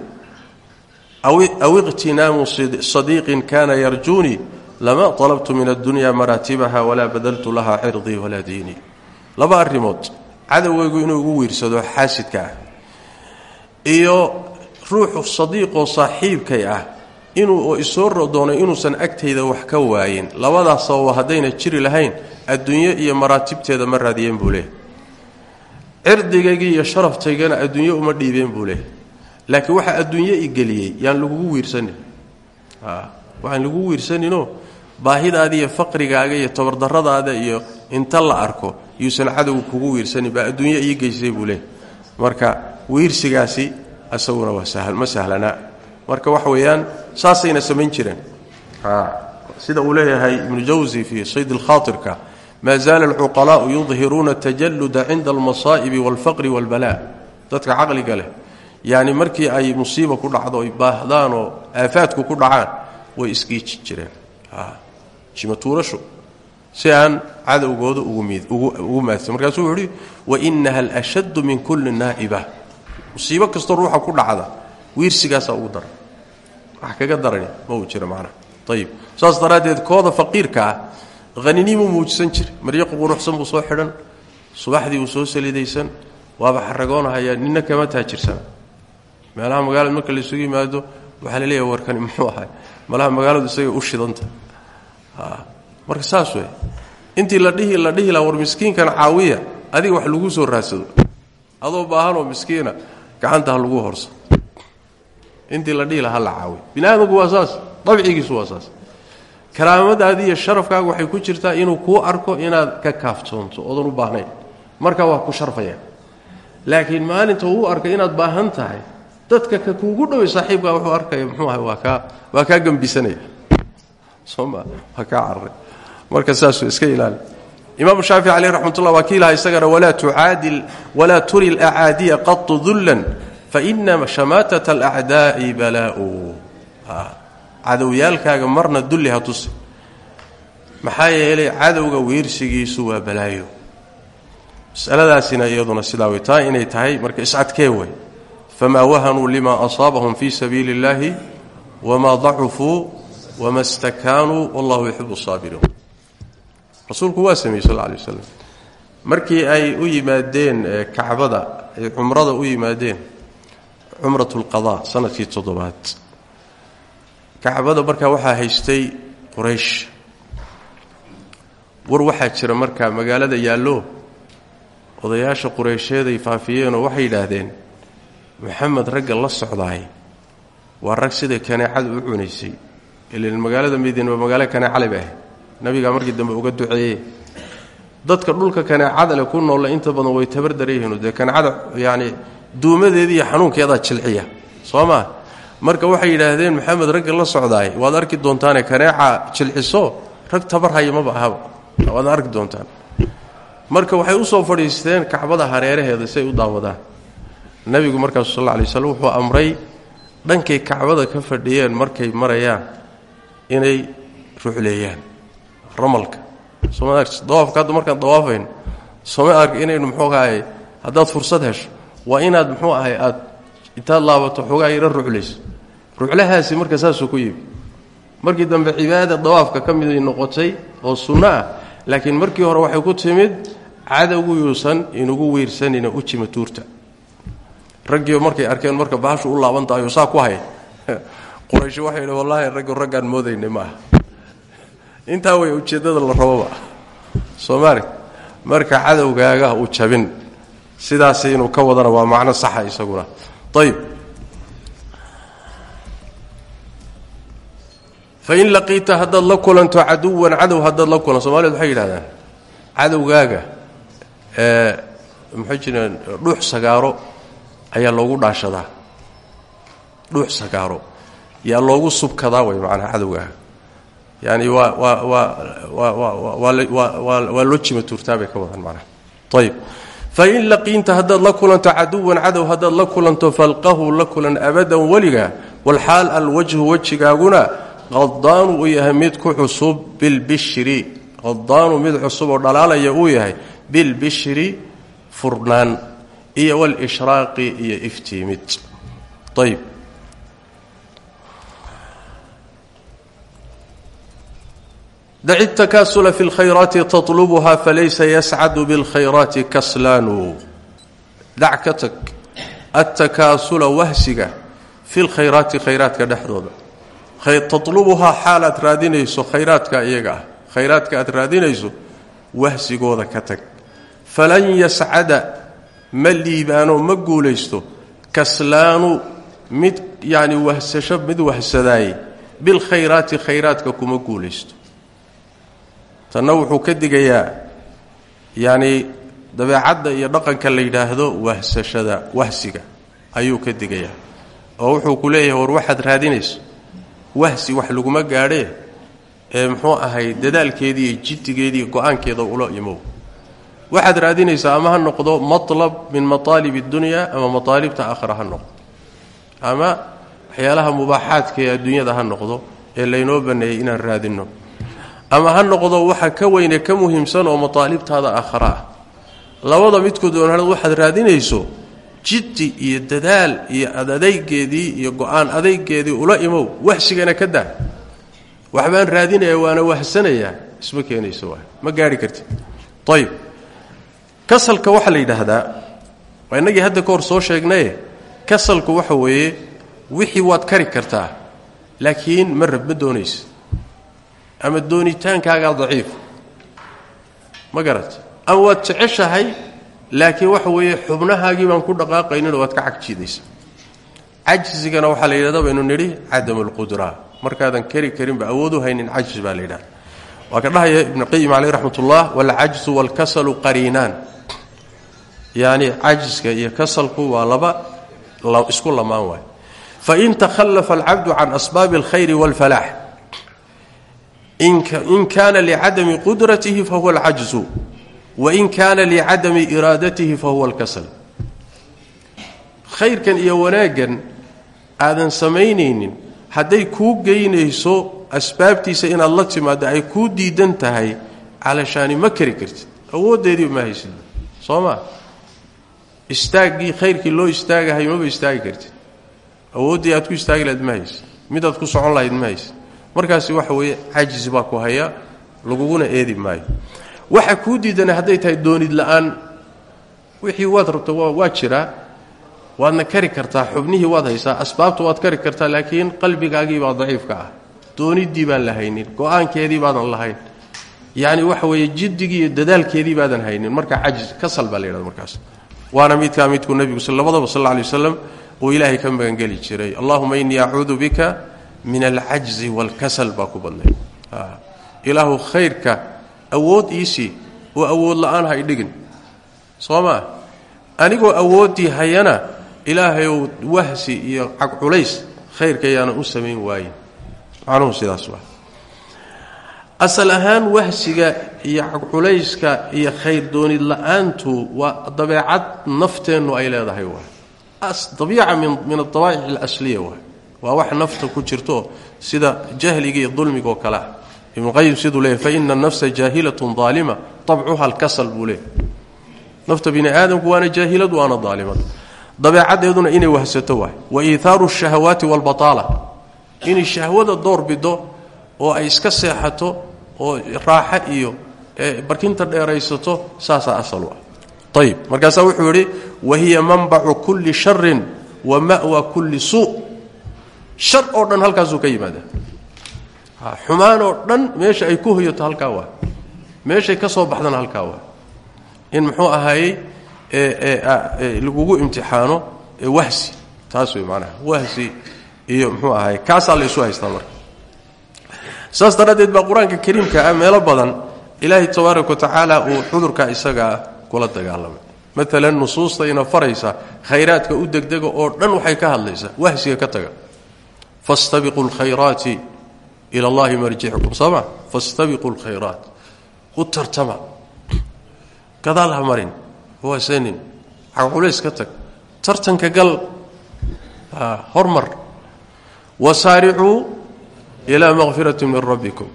aw iqtinaamu sadiiqin kana yarjuunii lama talabtu min addunya maraatibaha walaa badaltu laha cirdii walaa diinii laba arrimood cadowgaygu inuu igu wiirsado xaasidka ah iyo ruuxu sadiiqoo saaxiibkay ah inuu oo isoo doonay inuusan agtayda wax ka waayin. Labadaas sababa haddayna jiri lahayn adduunyo iyo maraatibteeda ma raadiyeen buu leeyahy cirdigaygii iyo sharaftaygana adduunyo uma dhiibeen buu leeyahy laakiin waxaa adduunyo i geliyey yaan lagugu wiirsanin. Waxaan lagugu wiirsaninoo baahidaada iyo faqrigaaga iyo tabardaradaada iyo inta la arko yuusan cadowga kugu wiirsanin baa adduunyo ii geysay buu marka wiirsigaasi isaguna waa ma sahlanaa marka waxa weeyaan saasayna samayn jireen. Sida uu leeyahay ibnu jawsi fii sayd alkhaatirka maa zaala alcuqalaa'u yudhiruuna tajalluda cinda almasaa'ibi waalfaqri waalbalaa dadka caqliga leh yacni markii ay musiiba ku dhacdo ay baahdaan oo aafaadku ku dhacaan way isgiiji jireen. Jimatuurashu si aan cadowgooda ugu maadsan. Markaasuu wuxuu uhi wainaha alashaddu min kulli naa'iba musiibo kastoo ruuxa ku dhacda wiirsigaasaa ugu daran. Wax kaga darani ma uu jiro macnaha ayib saas daraaddeed kooda faqiirka ah haninimuu muujisan jiray. Maryo quruxsan buu soo xidhan. Subaxdii uu soo salidaysan waaba xaragoonahayaa nina kama taajirsana meelaha magaalada marka laysugu yimaado waxaa la leeyahay warkani muxuu ahay malaha magaaladu isaga u shidanta. Marka saas wey intii la dhihi la dhihi laha war miskiinkan caawiya adiga wax lagu soo raadsado. Adoo baahanoo miskiina gacanta ha lagu horso. Intii la dhihi la caawiya bini aadamku waa saas. Dabcigiisu waa saas karaamadaadii iyo sharafkaaga waxay ku jirtaa inuu kuu arko inaad ka kaaftoonto oodan u baahnayn. Marka waa ku sharfaya. Laakiin maalinta uu arkay inaad baahan tahay dadka ka kuugu dhoway saaxiibkaa wuxuu arkaya muxuu ahay waa kaa waa kaa gembisanaya sooma waa kaa cararay marka saasuu iska ilaali. Imaamu shaafici caleyh raxmatullah waa kii isagana walaa tucaadil walaa turi alacaadiya qatu dullan faina shamaatata alacdaa'i balaa'u cadowyaalkaaga marna dulli ha tusi. Maxaa yeelay cadowga wiirsigiisu waa balaayo. Masaladaasina iyaduna sidaa way taa inay tahay marka iscadkee way. Famaa wahanuu lima asaabahum fii sabiili اllahi wamaa dacufuu wama stakaanuu wallahu yuxibu saabiriin rasuulku waa sameeyey sal lay waslam markii ay u yimaadeen kacbada ay cumrada u yimaadeen cumrat lqada sannadkii toddobaad kacbada markaa waxaa haystay quraysh. War waxaa jira markaa magaalada yaallo odayaasha qureysheeday faafiyeenoo waxay yidhaahdeen maxamed ragga la socdaay. Waa rag sida kaneecada u cunaysay. Ilan magaalada madiina waa magaalo kaneecale ba ahay markii dambe uga duceeye dadka dhulka kaneecada leh ku noolle inta badan way tabardarayhiino dee kaneecada yacni duumadeeda iyo xanuunkeedaa jilciya. Soo maa marka waxay yidhaahdeen maxamed ragga la socdaay. Waad arki doontaane kaneeca jilciso rag tabar haya maba ahaba. Waad arki doontaan. Marka waxay u soo fadhiisteen kacbada hareeraheeda si u daawadaan. Nabigu markaasu sal lay waslm wuxuu amray dhankay kacbada ka fadhiyeen markay marayaan inay ruxleeyaan ramalka dawaafka hadda markaan dawaafayn sooma ark inaynu muxuu ahay haddaad fursad hesho waa inaad muxuu ahay aad intaad laabato xoogaa yaro ruxlayso ruxlahaasi marka saasuu ku yimi markii dambe cibaadada dawaafka ka miday noqotay oo sunno ah laakiin markii hore waxay ku timid cadowgu yuusan inugu wiirsanina u jima tuurta. Raggiiba markay arkeen marka baashu u laaban tahayo saa ku hay qurayshi waxay yidhi wallaahi raggu raggaan moodaynay maaha. Intaa way ujeeddada la rababa. Soomaali marka cadowgaaga u jabin sidaas inuu ka wadana waa macno saxa isaguna. Ayib fain laqiita haddaad la kulanto caduwan cadow haddaad la kulan soomaaliyad waxay yidhahdaan cadowgaaga maxay jireen dhuux sagaaro ayaa loogu dhaashadaa dhuux sagaaro yaa loogu subkadaa way macnaha cadowgaah yani waa waa waa waa waa waa waa loo jima tuurtaa bay ka wadan macnaha ayib fain laqiinta haddaad la kulanto caduwan cadow haddaad la kulanto falqahu la kulan abadan weliga walxaal alwajhu wejigaaguna qadaanu uu yahay mid ku cusub bilbishri qadaanu mid cusub oo dhalaalaya uu yahay bilbishri furnaan. Iyo walishraaqi iyo iftiimid. Ayb daci takaasula fi lkhayraati tatlubha falaysa yascadu bilkhayraati kaslaanu. Dac ka tag. Attakaasula wahsiga fi lkhayraati khayraadka dhexdooda tatlubuhaa xaalaad raadinayso khayraadka iyaga ah. Khayraadka aad raadinayso wahsigooda ka tag. Falan yascada ma liibaano ma guulaysto kaslaanu mid yani wahsasho mid wahsadaaye bilkhayraati khayraadka kuma guulaysto. Tanna wuxuu ka digayaa yacni dabeecadda iyo dhaqanka la yidhaahdo wahsashada wahsiga ayuu ka digayaa. Oo wuxuu ku leeyahay war waxaad raadinayso wahsi wax laguma gaadhee ee muxuu ahay dadaalkeedii iyo jiddigeediiyo go'aankeeda ula imow. Waxaad raadinaysaa ama ha noqdo matlab min mataalib اddunya ama mataalibta aakhira ha noqdo. Ama waxyaalaha mubaaxaadka ee adduunyada ha noqdo ee laynoo baneeyey inaan raadinno. Ama ha noqdo waxa ka weyne ka muhiimsan oo mataalibtaada aakhara ah. Labada midkood waxaad raadinayso jiddi iyo dadaal iyo adadaygeedii iyo go'aan adaygeedii ula imow wahsigana ka daa. Waxbaan raadinaya waana wahsanayaa isma keenayso ma gaari kartid. Ayib kasalka waxaa la yidhaahdaa waa innagii hadda ka hor soo sheegnaye kasalku waxa weeye wixii waad kari kartaa laakiin ma rab ma doonaysa ama doonitaankaagaa daciif. Ma garat ama waad jeceshahay laakiin waxa weeye xubnahaagii baan ku dhaqaaqayninoo waad ka cagjiidaysa cajzigana waxaa la yidhahda baynu nidhi cadamu lqudra markaadan kari karinba awood u haynin cajz baa la yidhahda waa ka dhahaya ibnu qayim caleyh raxmat ullah walcajzu waalkasalu qariinaan. Yacni cajiska iyo kasalku waa laba isku lamaan waay. Fain takhallafa alcabdu can asbaabi alkhayri wاlfalaax in kana licadami qudratihi fahuwa alcajzu wain kana licadami iraadatihi fahuwa alkasal khayrkan iyo wanaaggan aadan samaynaynin hadday kuu geynayso asbaabtiisa inaad la timaaddo ay kuu diidan tahay calashaani ma kari kartid. Awooddeediiba ma haysid. Soo maa istaaggii khayrkii loo istaagahay maba istaagi kartid. Awooddii aad ku istaagi lahayd ma haysid. Midaad ku socon lahayd ma haysid. Markaasi waxa weeye cajis baa ku haya laguguna eedi maayo waxa kuu diidana hadday tahay doonid la'aan. Wixii waad rabto waa jiraa waadna kari kartaa xubnihii waad haysaa asbaabta waad kari kartaa laakiin qalbigaagiibaa daciifka ah. Dooniddii baan la haynin go'aankeedii lahayn yacni waxa weeye jiddigii iyo dadaalkeedii baadan haynin. Marka cajis kasal baa la yidhahda markaas. Waana midkaa midkuu nebigu labadaba sal alla alay waslam uu ilaahay ka magangeli jiray. Allahuma innii acuudu bika min alcajzi waalkasal baa ku badnay. Ilaahu khayrka awood iisii oo awood la'aan ha idhigin soo maa anigoo awooddii hayana ilaahayow wahsi iyo cagculays khayrka yaanan u samayn waayin. Macnuhu sidaas waa. Asal ahaan wahsiga iyo cagculayska iyo khayr doonid la'aantu waa dabeecad nafteennu ay leedahay waa. Dabiica min adabaa'ic alasliya waa. Waa wax nafta ku jirto sida jahliga iyo dulmiga oo ah ibnuqayim siduu leeyahy faina anafsa jaahilatun daalima tabcuha alkasal buu leeyahy nafta bini aadamku waana jaahilad waana daalimad dabeecaddeeduna inay wahsato waay. Wa iithaaru shahawaati waalbataala inay shahwada door bido oo ay iska seexato oo raaxa iyo barkinta dheeraysato saasaa asal u ah ayib markaasaa wuxuu yidhi wa hiya manbacu kulli sharin wa ma'wa kulli suu. Shar oo dhan halkaasuu ka yimaada xumaan oo dhan meesha ay ku hoyato halkaa waa. Meeshay ka soo baxdana halkaa waa. In muxuu ahaayey lagugu imtixaano wahsi. Taas wey maanaha wahsi iyo muxuu ahaay kaasaa la isu haystaa marka. Saas daraaddeed baa qur'aanka kariimka ah meelo badan ilaahay tabaaraka wa uu cudurka isagaa kula dagaalamay. Maalan nusuusta ina faraysa khayraadka u degdega oo dhan waxay ka hadlaysaa wahsiga ka taga. Fastabiquu lkhayraati ila allahi marjicukum sooma fastabiquu lkhayraat u tartama gadaal ha marin waasanin caqculays tartanka gal hormar wasaaricuu ilaa makfirati min rabbikum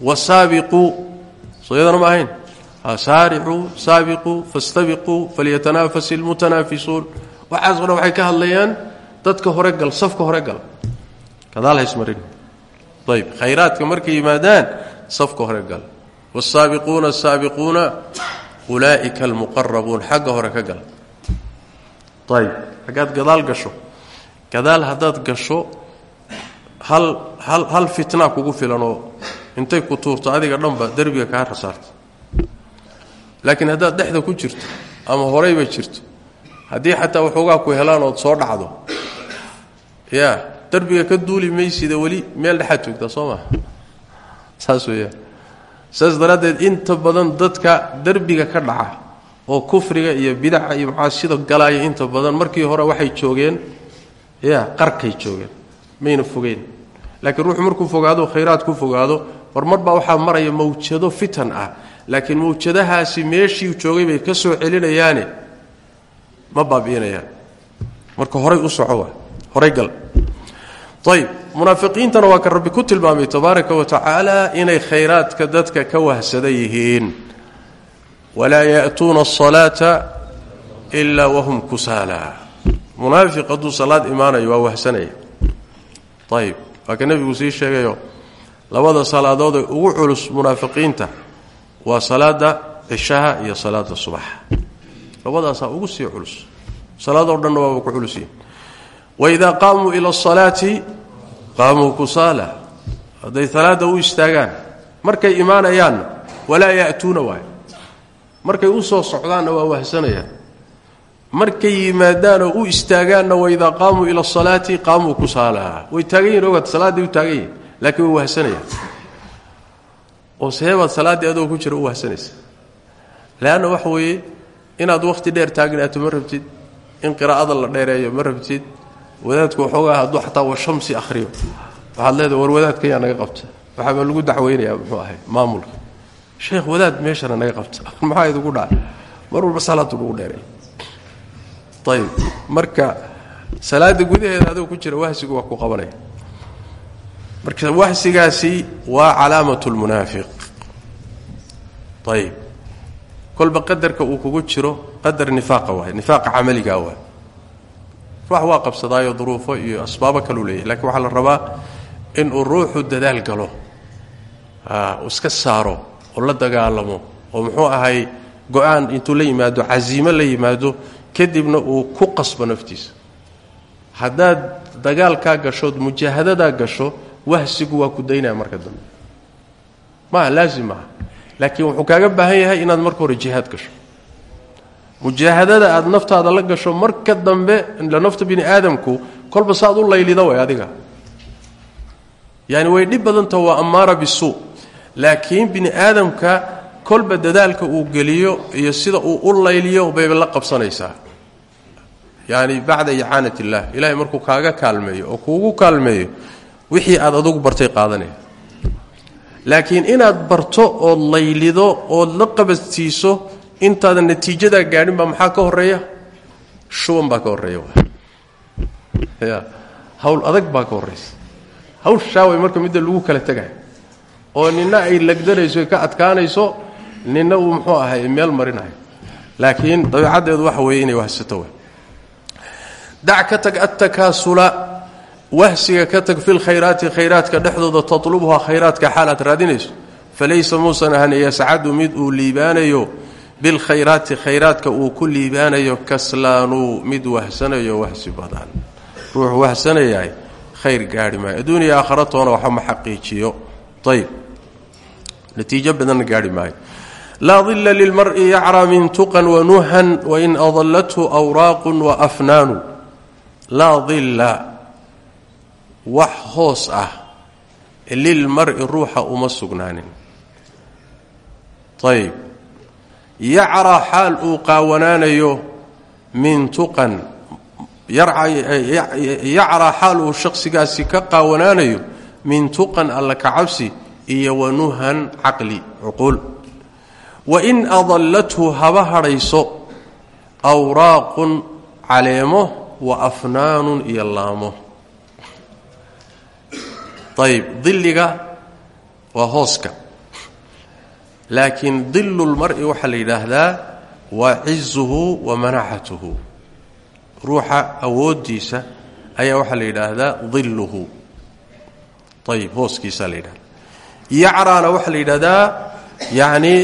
wasaabiquu soo yadana ma ahayn saaricuu saabiquu fastabiquu falyatanafas ilmutanaafisuun waxaaso dhan waxay dadka hore gal safka hore gal gadaal haysmarin ayb khayraadka markay yimaadaan safka hore gal. Wsaabiquuna asaabiquuna ulaa'ika almuqarabuun xagga hore ka gal. Ayb xaggaad gadaal gasho. Gadaal haddaad gasho hal hal hal fitnaa kugu filanoo intay ku tuurto adiga dhanba derbiga kaa rasaarta laakiin haddaad dhexda ku jirto ama horeyba jirto haddii xataa waxoogaa ku helaan ood soo dhacdo ya derbiga ka duuli maysida weli meel dhexaad joogtaa soo maha saas weeyaan saas daraaddeed inta badan dadka derbiga ka dhaca oo kufriga iyo bidaca iyo macaasida galaaya inta badan markii hore waxay joogeen ya qarkay joogeen mayna fogeyn. Laakiin ruuxu markuu fogaado khayraad ku fogaado mar mar baa waxaa maraya mawjado fitan ah. Laakiin mawjadahaasi meeshii joogay bay ka soo celinayaane ma baabi'inayaan. Marka horay u soco horay gal ayb munaafiqiintana waa ka rabbi ku tilmaamay tabaaraka wa tacaala inay khayraadka dadka ka wahsada yihiin. Walaa ya'tuuna asalaata ilaa wahum kusaala. Munaafiq hadduu salaad imaanayo waa wahsanaya. Ayb waa ka nebigu sii sheegayo labada salaadood ee ugu culus munaafiqiinta waa salaada cishaha iyo salaada subaxa. Labadaasaa ugu sii culus. Salaadoo dhanna waaba ku culus yihiin waidaa qaamuu ila asalaati qaamuu kusaala hadday salaadda u istaagaan markay imaanayaanna walaa ya'tuuna waay. Markay u soo socdaanna waa wahsanayaan. Markay yimaadaanoo u istaagaanna waidaa qaamuu ila asalaati qaamuu kusaala way taagan yihiin ogaad salaaday u taagan yihiin laakiin way wahsanayaan. Oo seebaad salaaddii adoo ku jira u wahsanaysa. Leanna waxa weeye inaad wakhti dheer taagnaato ma rabtid in qiraa'ada la dheereeyo ma rabtid wadaadku waxoogaa hadduu xataa wa shamsi ahriyo waxaad leedahay war wadaadka yaa naga qabta waxaaba lagu dacweynayaa muxuu ahay maamulka. Sheekh wadaad meeshana naga qabta. Maxaa idugu dhaca? Mar walba salaadu lagu dheereey ayib marka salaada gudaheeda adoo ku jira wahsigu waa ku qabanaya. Marka wahsigaasi waa calaamatu lmunaafiq ayib kolba qadarka uu kugu jiro qadar nifaaqa waay nifaaqa camaligaa waay ruux waa qabsadaayo duruufo iyo asbaabo kaluu leeyahy lakiin waxaa la rabaa inuu ruuxu dadaal galo uu iska saaro oo la dagaalamo oo muxuu ahay go'aan intuu la yimaado casiimo la yimaado kadibna uu ku qasbo naftiisa. Haddaad dagaalkaa gashood mujaahadadaa gasho wahsigu waa ku daynaya marka dambe. Maaha laazim maaha. Laakiin wuxuu kaaga baahan yahay inaad marka hore jihaad gasho mujaahadada aad naftaada la gasho marka dambe nafta bini aadamku kolba saaad u laylida way adiga. Yaani way dhib badantah waa ammaara bisuu laakiin bini aadamka kolba dadaalka uu geliyo iyo sida uu u layliyo bayba la qabsanaysaa. Yaani bacda icaanat illaah ilaahay markuu kaaga kaalmeeyo oo kuugu kaalmeeyo wixii aad adugu bartay qaadanaya laakiin inaad barto ood laylido ood la qabadsiiso intaadan natiijadaa gaadhin baa maxaa ka horreeya shuban baa ka horreeya ya hawl adag baa ka horraysa hawshaa way marka midda lagu kala tegayo oo nina ay lagdanayso ka adkaanayso nina uu muxuu ahay meel marinayo. Laakiin dabiicaddeedu waxa weeye inay wahsato wey dac ka tag attakaasula wahsiga ka tag filkhayraati khayraadka dhexdooda tatlubha khayraadka xaal aad raadinayso. Falaysa muusan ahan yascadu mid uu liibaanayo bilkhayraati khayraadka uu ku liibaanayo kaslaanu mid wahsanayo wahsi badan. Ruux wahsanayahay khayr gaarhi maayo. Adduuniya aakharatoona waxa ma xaqiijiyo. Ayb natiijo badanna gaarhi maayo. Laa dila lilmari yacraa min tuqan wanuhan wain adalathu awraaqu waafnaanu laa dilla wax hoos ah lilmari ruuxa uma sugnaanin. Ayb yacraa xaal uu qaawanaanayo min tuqan yacraa xaal uu shaqsigaasi ka qaawanaanayo min tuqan alla kacabsi iyo wanuhan caqli cuquul. Wain adallathu haba hadhayso awraaqun caleemo wa afnaanun iyo laamo. Ayb dilliga waa hooska laakiin dilulmari waxaa la yidhaahdaa waa cizuhu wa manaxatuhu. Ruuxa awooddiisa ayaa waxaa la yidhaahdaa dilluhu. Ayib hooskiisaa la yidhahda yacraana waxaa la yidhahdaa yacni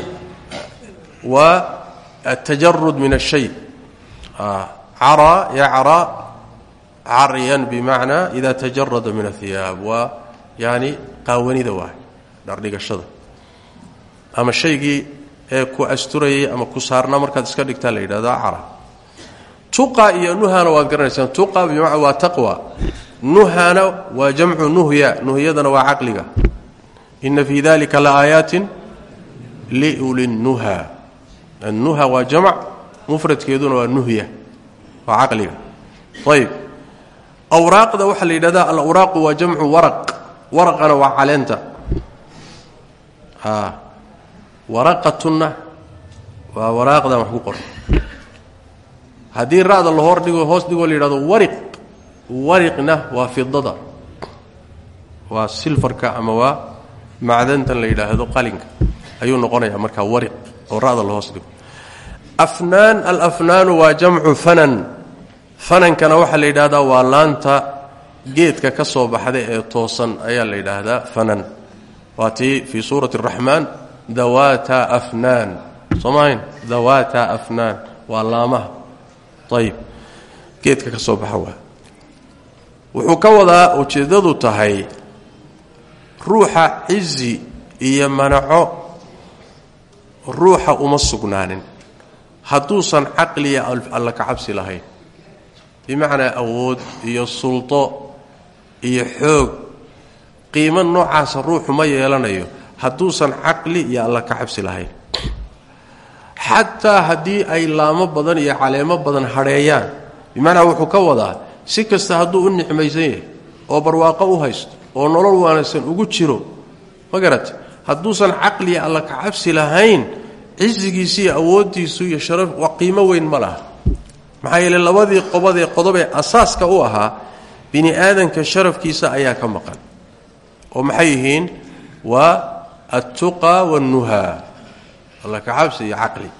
waa atajarud min ashay caraa yacraa caryan bimacnaa ida tajarada min ahiyaab waa yani qaawanida waay dhardhigashada ama shaygii ee ku asturayay ama ku saarnaa markaad iska dhigtaa la yidhahda cara. Tuqa iyo nuhana waad garanaysaan. Tuqa bimacna waa taqwa. Nuhana waa jamcu nuhya. Nuhyadana waa caqliga. Ina fii dalika laaayaatin liulinnuha annuha waa jamc mufradkeeduna waa nuhya waa caqliga. Ayb awraaqda waxaa la yidhahdaa alawraaqu waa jamcu waraq. Waraqana waa caleenta waraqatunna. Waa waraaqdan wax ku qoran haddii ra'da la hor dhigo hoos dhigoo la wariq. Wariqna waa fidada waa silfarka ama waa macdantan la yidhaahdo qalinka. Ayuu noqonayaa markaa wariq oo ra'da la hoos dhigo. Afnaan alafnaanu waa jamcu fanan. Fanankana waxaa la yidhahdaa waa laanta geedka ka soo baxda ee toosan ayaa la yidhaahdaa fanan. Waa tii suurati araxmaan dawaata afnaan soo maahayn dawaata afnaan waa laamaha. Ayib geedka ka soo baxa waa. Wuxuu ka wadaa ujeeddadu tahay ruuxa cizi iyo manaco. Ruuxa uma sugnaanin. Hadduusan caqliya alla ka cabsi lahayn. Bimacnaa awood iyo sulto iyo xoog. Qiimo noocaasa ruuxu ma yeelanayo hadduusan caqli iyo alla ka cabsi lahayn. Xataa haddii ay laamo badan iyo caleemo badan hadheeyaan bimacnaa wuxuu ka wadaa si kasta hadduu u nicmaysan yahay oo barwaaqo u haysto oo nolol wanaagsan ugu jiro ma garata hadduusan caqliya alla ka cabsi lahayn cisigiisu iyo awooddiisu iyo sharaf waa qiimo weyn ma laha. Maxaa yeele labadii qobadee qodobee asaaska u ahaa bini aadanka sharafkiisa ayaa ka maqan. Oo maxay yihiin? Waa altuqa waannuha alla ka cabsi iyo caqli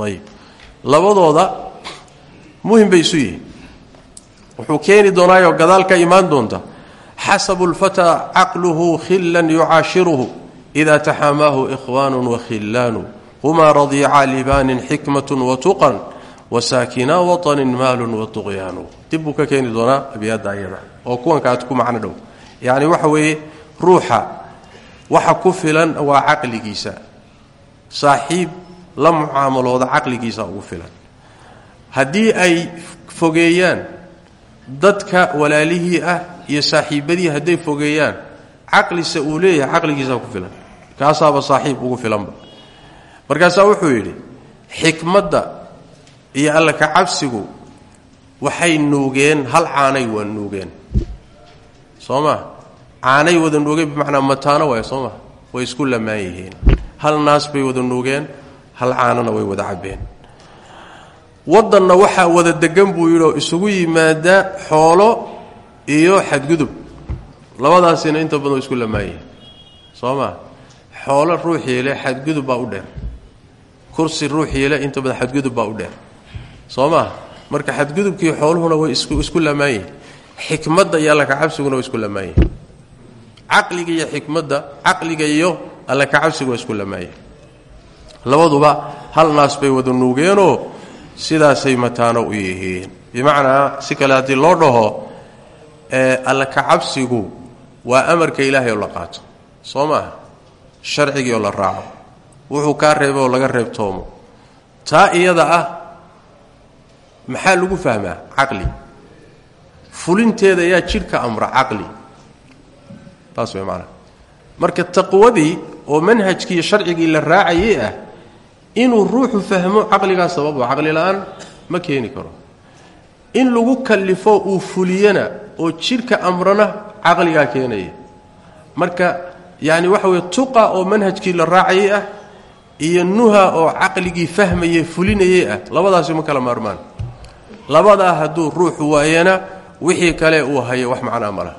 ayib labadooda muhiim bay isu yihiin wuxuu keeni doonaayoo gadaal ka imaan doonta xasabu lfataa caqluhu khillan yucaashiruhu ida taxaamaahu ikhwaanu wakhillaanu humaa radiica libaanin xikmat watuqan wasaakina waطanin maalun watuqyaanu dib buu ka keeni doonaa abyaadda ayada oo waxa ku filan waa caqligiisa. Saaxiib la mucaamalooda caqligiisa ugu filan. Haddii ay fogeeyaan dadka walaalihii ah iyo saaxiibadii hadday fogeeyaan caqlise uu leeyahay caqligiisaa ku filan. Kaasaaba saaxiib ugu filanba. Markaasaa wuxuu yidhi xikmadda iyo alla ka cabsigu waxay nuugeen hal caanay waa nuugeen. Soo maa caanay wada nuugeen bimacnaa mataano waay soo way isku lamaan yihiin. Hal naas bay wada nuugeen hal caanona way wada cabbeen. Waddanna waxaa wada degan buu yidhi oo isugu yimaada xoolo iyo xadgudub. Labadaasina inta badan way isku lamaan yihiin. Xoolo ruuxiile xadgudub baa u dheer. Kursi ruuxiile inta badan xadgudub baa u dheer. Soo marka xadgudubkii xooluhuna way isku lamaan yihiin. Xikmadda iyo alla kacabsiguna way isku lamaan caqliga iyo xikmadda caqliga iyo alla kacabsigu waa isku lamaan yihiin labaduba hal naas bay wada nuugeenoo sidaasay mataano u yihiin. Bimacnaa si kale haddii loo dhaho alla kacabsigu waa amarka ilaahay oo la qaato. Soo maaha sharcigii la raaco. Wuxuu kaa reebay oo laga reebtoomo. Taa iyada ah maxaa lagu fahmaa? Caqli. Fulinteeda yaa jidhka amra caqli taas way maanaa marka taqwadii oo manhajkii sharcigii la raacayay ah inuu ruuxu fahmo caqligaa sababa caqli la'aan ma keeni karo. In lagu kallifo uu fuliyana oo jidhka amrana caqligaa keenaya. Marka yacni waxa weye tuqa oo manhajkii la raacayay ah iyo nuha oo caqligii fahmayey fulinayay ah labadaasi ma kala maarmaan. Labadaa hadduu ruuxu waayana wixii kale uu hayo wax macnaa ma laha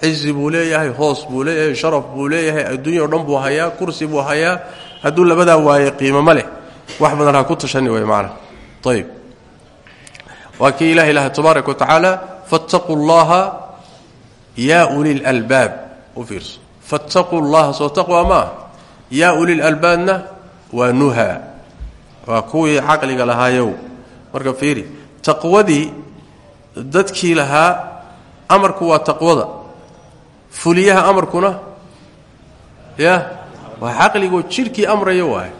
cizi buu leeyahay hoos buu leeyahay sharaf buu leeyahay adduunya o dhan buu hayaa kursi buu hayaa. Hadduu labadaa waaye qiimo ma leh. Wax badan ha ku tashani way macna. Ayb waa kii ilahi laha tabaaraka wa tacaala fattaquu llaha yaa uli lalbaab u fiirso. Fattaquu llaha soo taqwa maah yaa ulilalbaabna waa nuha. Waa kuwii caqliga lahaayow. Marka fiiri taqwadii dadkii lahaa amarku waa taqwada. Fuliyaha amarkuna ya waa caqligoo jidhkii amraya waaye.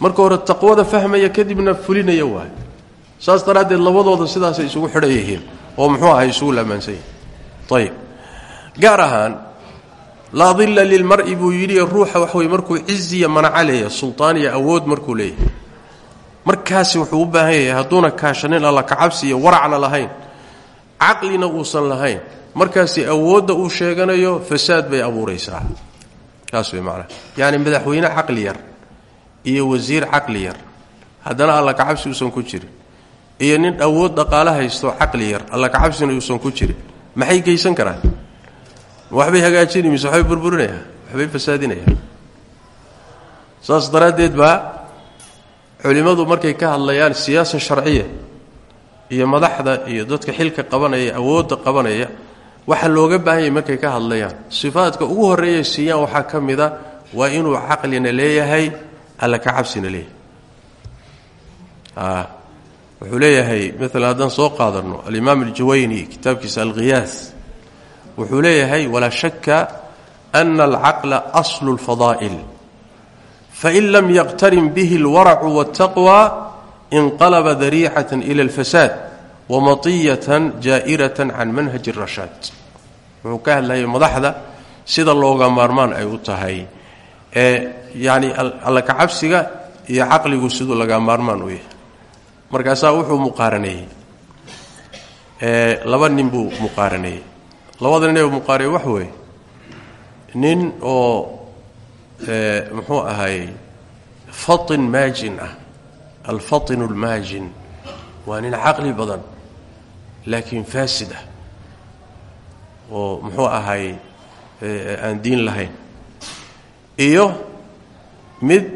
Marka hore taqwada fahmaya kadibna fulinaya waaye. Saas daraaddeed labadooda sidaasay isugu xidhan yihiin oo muxuu ahay isugu laamaansan yihiin ayib gaar ahaan laa dilla lilmar'i buu yidhi ruuxa waxa wey markuu ciziya manaca leeyahay sultaan iyo awood markuu leeyahay. Markaasi wuxuu u baahan yahay hadduuna kaashanin alla kacabsi iyo waracna lahayn caqlina uusan lahayn. Markaasi awoodda uu sheeganayo fasaad bay abuuraysaa. Kaas way macnaha yacni madaxweyne caqli yar iyo wasiir caqli yar. Haddana alla kacabsi uusan ku jirin. Iyo nin awood dhaqaale haysto caqli yar alla kacabsina uusan ku jirin. Maxay geysan karaan? Waxbay hagaajini mise waxbay burburinayaan? Waxbay fasaadinayaan? Saas daraaddeed baa culimmadu markay ka hadlayaan siyaasa sharciya iyo madaxda iyo dadka xilka qabanaya awoodda qabanaya waxa looga baahanyay markay ka hadlayaan. Sifaadka ugu horreeya siiyaan waxaa ka ah, waa inuu caqlina leeyahay alla ka cabsina leeyahay. Ah, wuxuu leeyahay maala haddaan soo qaadano alimaam aljawayni kitaabkiisa alqiyaas wuxuu leeyahay walaa shakka ana alcaqla aslu lfadaa'il fain lam yaqtarin bihi alwaracu waltaqwa inqalaba dariixatan ila alfasaad wamatiyatan jaa'iratan can manhaji rashaad wuxuu ka hadlayay madaxda sida looga maarmaan ay u tahay ee yacni alla kacabsiga iyo caqligu siduu laga maarmaan u yahay markaasaa wuxuu muqaaraneeyey ee laba nin buu muqaaraneeyey labada nin ee muqaaraney wax weeye nin oo muxuu ahaayey fatin maajin ah alfatin اlmaajin waa nin caqli badan laakiin faasid ah oo muxuu ahaayey aan diin lahayn. iyo mid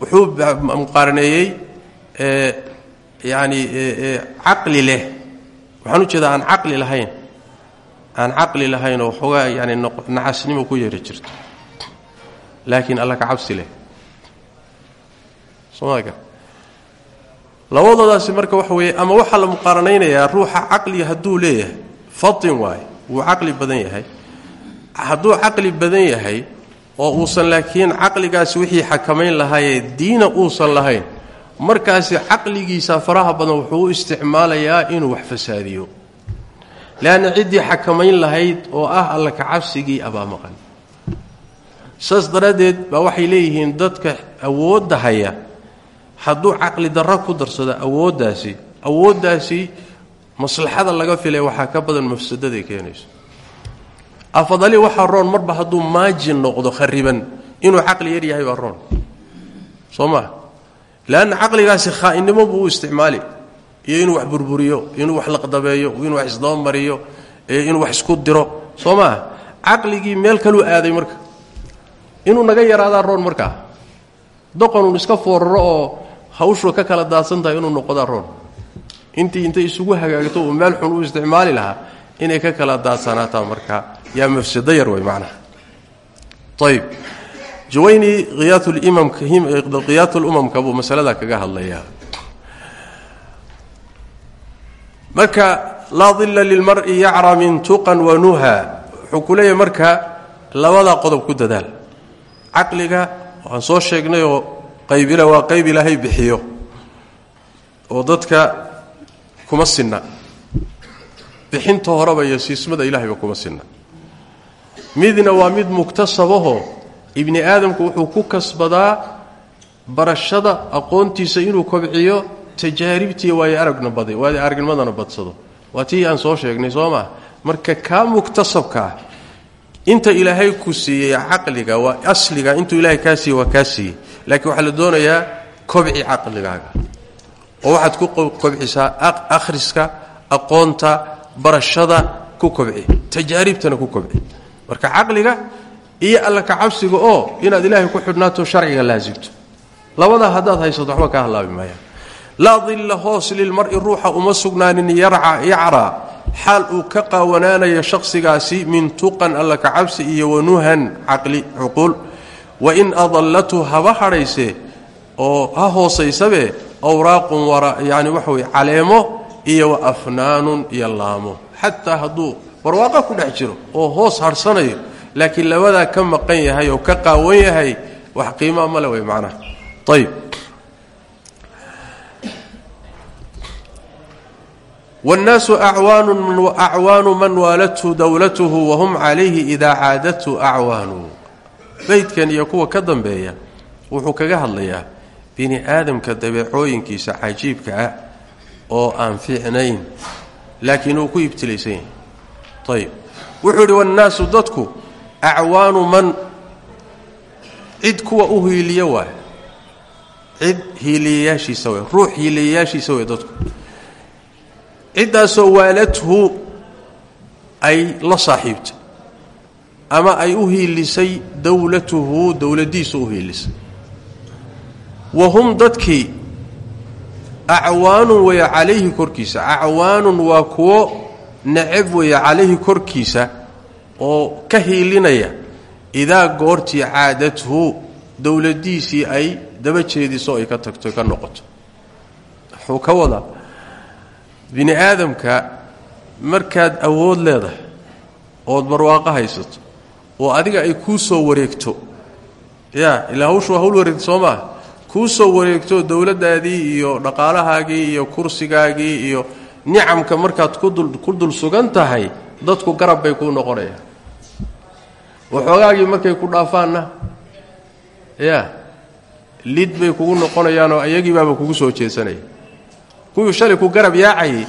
wuxuu muqaaraneeyey yacni caqli leh. Waxaan u jeedaa aan caqli lahayn aan caqli lahayn oo waxoogaa yani nacasnimo ku yeeri jirto laakiin alla ka cabsi leh. Somaga labadoodaasi marka waxa weeye ama waxaa la muqaaranaynayaa ruuxa caqli hadduu leeyahay fatin waaye wuu caqli badan yahay. Hadduu caqli badan yahay oo uusan laakiin caqligaasi wixii xakamayn lahaayee diina uusan lahayn markaasi caqligiisa faraha badan wuxuu u isticmaalayaa inuu wax fasaadiyo. Leanna ciddii xakamayn lahayd oo ah alla kacabsigii abaa maqan. Saas daraaddeed baa waxay leeyihiin dadka awoodda haya hadduu caqli darro ku darsado awooddaasi awooddaasi maslaxada laga filay waxaa ka badan mafsadaday keenayso. Afadali waxaa roon marba hadduu maajin noqdo khariban inuu caqli yar yahay baa roon. Soo maa leanna caqligaasi khaa'inimo buu isticmaali. Iyo inuu wax burburiyo inuu wax laqdabeeyo inuu wax isdabamariyo inuu wax isku diro. Soo maa caqligii meel kaluu aaday marka. Inuu naga yaraadaa roon markaa doqonun iska fooraro oo hawshu ka kala daadsan tahay inuu noqodaa roon. Intii intay isugu hagaagto uu meel xun u isticmaali lahaa inay ka kala daadsanaataa marka. Yaa mafsado yar wey macnaha. Ayb juwayni khiyaatulumamka buu masalada kaga hadlayaa. Marka laa dilla lilmar'i yacra min tuqan wa nuha. Wuxuu marka labadaa qodob ku dadaal. Caqliga waxaan soo sheegnayoo qaybina waa qayb ilaahay bixiyo oo dadka kuma sinna. Bixinta horeba iyo siismada ilahayba kuma sinna. Midna waa mid muktasabahoo ibni aadamku wuxuu ku kasbadaa barashada aqoontiisa inuu kobciyo tajaaribtiiy waayo aragna bad waayo aragnimadana badsado. Waa tii aan soo sheegnay soo maa marka kaa muktasabkaa inta ilaahay ku siiyey caqliga waa asliga intuu ilaahay kaa siiyey waa kaa siiyey laakiin waxaa la doonayaa kobci caqligaaga. oo waxaad ku kobcisaa akhriska aqoonta barashada ku kobci tajaaribtana ku kobci. Marka caqliga iyo alla kacabsiga oo inaad ilaahay ku xidhnaato sharciga laasimto labadaa haddaad haysato waxba kaa halaabi maayaan. Laa dilla hoos lilmari ruuxa uma sugnaanin yacraa xaal uu ka qaawanaanayo shaqsigaasi min tuqan alla kacabsi iyo wanuhan caqli cuquul wain adallatu haba hadhayse oo ha hoosaysabe awraaqun yani waxa weye caleemo iyo wa afnaanun iyo laamo. Xataa hadduu barwaaqa ku dhex jiro oo hoos harhsanayo laakiin labadaa ka maqan yahay oo ka qaawan yahay wax qiimaa male wey macnaha ayb wاnnaasu acwaanu man waalathu dowlatuhu wahum calayhi idaa caadathu acwaanu beydkan iyo kuwa ka dambeeya wuxuu kaga hadlayaa bini aadamka dabeecooyinkiisa cajiibka ah oo aan fiicnayn laakiin uu ku ibtilaysan yahay ayb wuxuu yidhi wannaasu dadku acwaanu man. Cid kuwa u hiiliya waay cid hiiliyayaashiisa way ruux hiiliyayaashiisa way dadku. Ciddaasoo waalathu ay la saaxiibtay ama ay u hiilisay dowlatuhu dowladdiisu u hiilisay. Wa hum dadkii acwaanun weeye calayhi korkiisa. Acwaanun waa kuwo necab weeye calayhi korkiisa oo ka hiilinaya. Idaa goortii caadathu dowladdiisii ay daba jeediso ay ka tagto ka noqoto. Wuxuu ka wadaa bini aadamka markaad awood leedahay ood barwaaqo haysato oo adiga ay kuu soo wareegto. Ya ilaa hawshu waa hawl wareegta soo maaha kuu soo wareegto dowladdaadii iyo dhaqaalahaagii iyo kursigaagii iyo nicamka markaad ku dul sugan tahay dadku garab bay kuu noqonayaan. Waxoogaagii markay ku dhaafaanna? Ya lid bay kugu noqonayaanoo ayagiibaaba kugu soo jeesanaya kuwii shalay ku garab yaacayay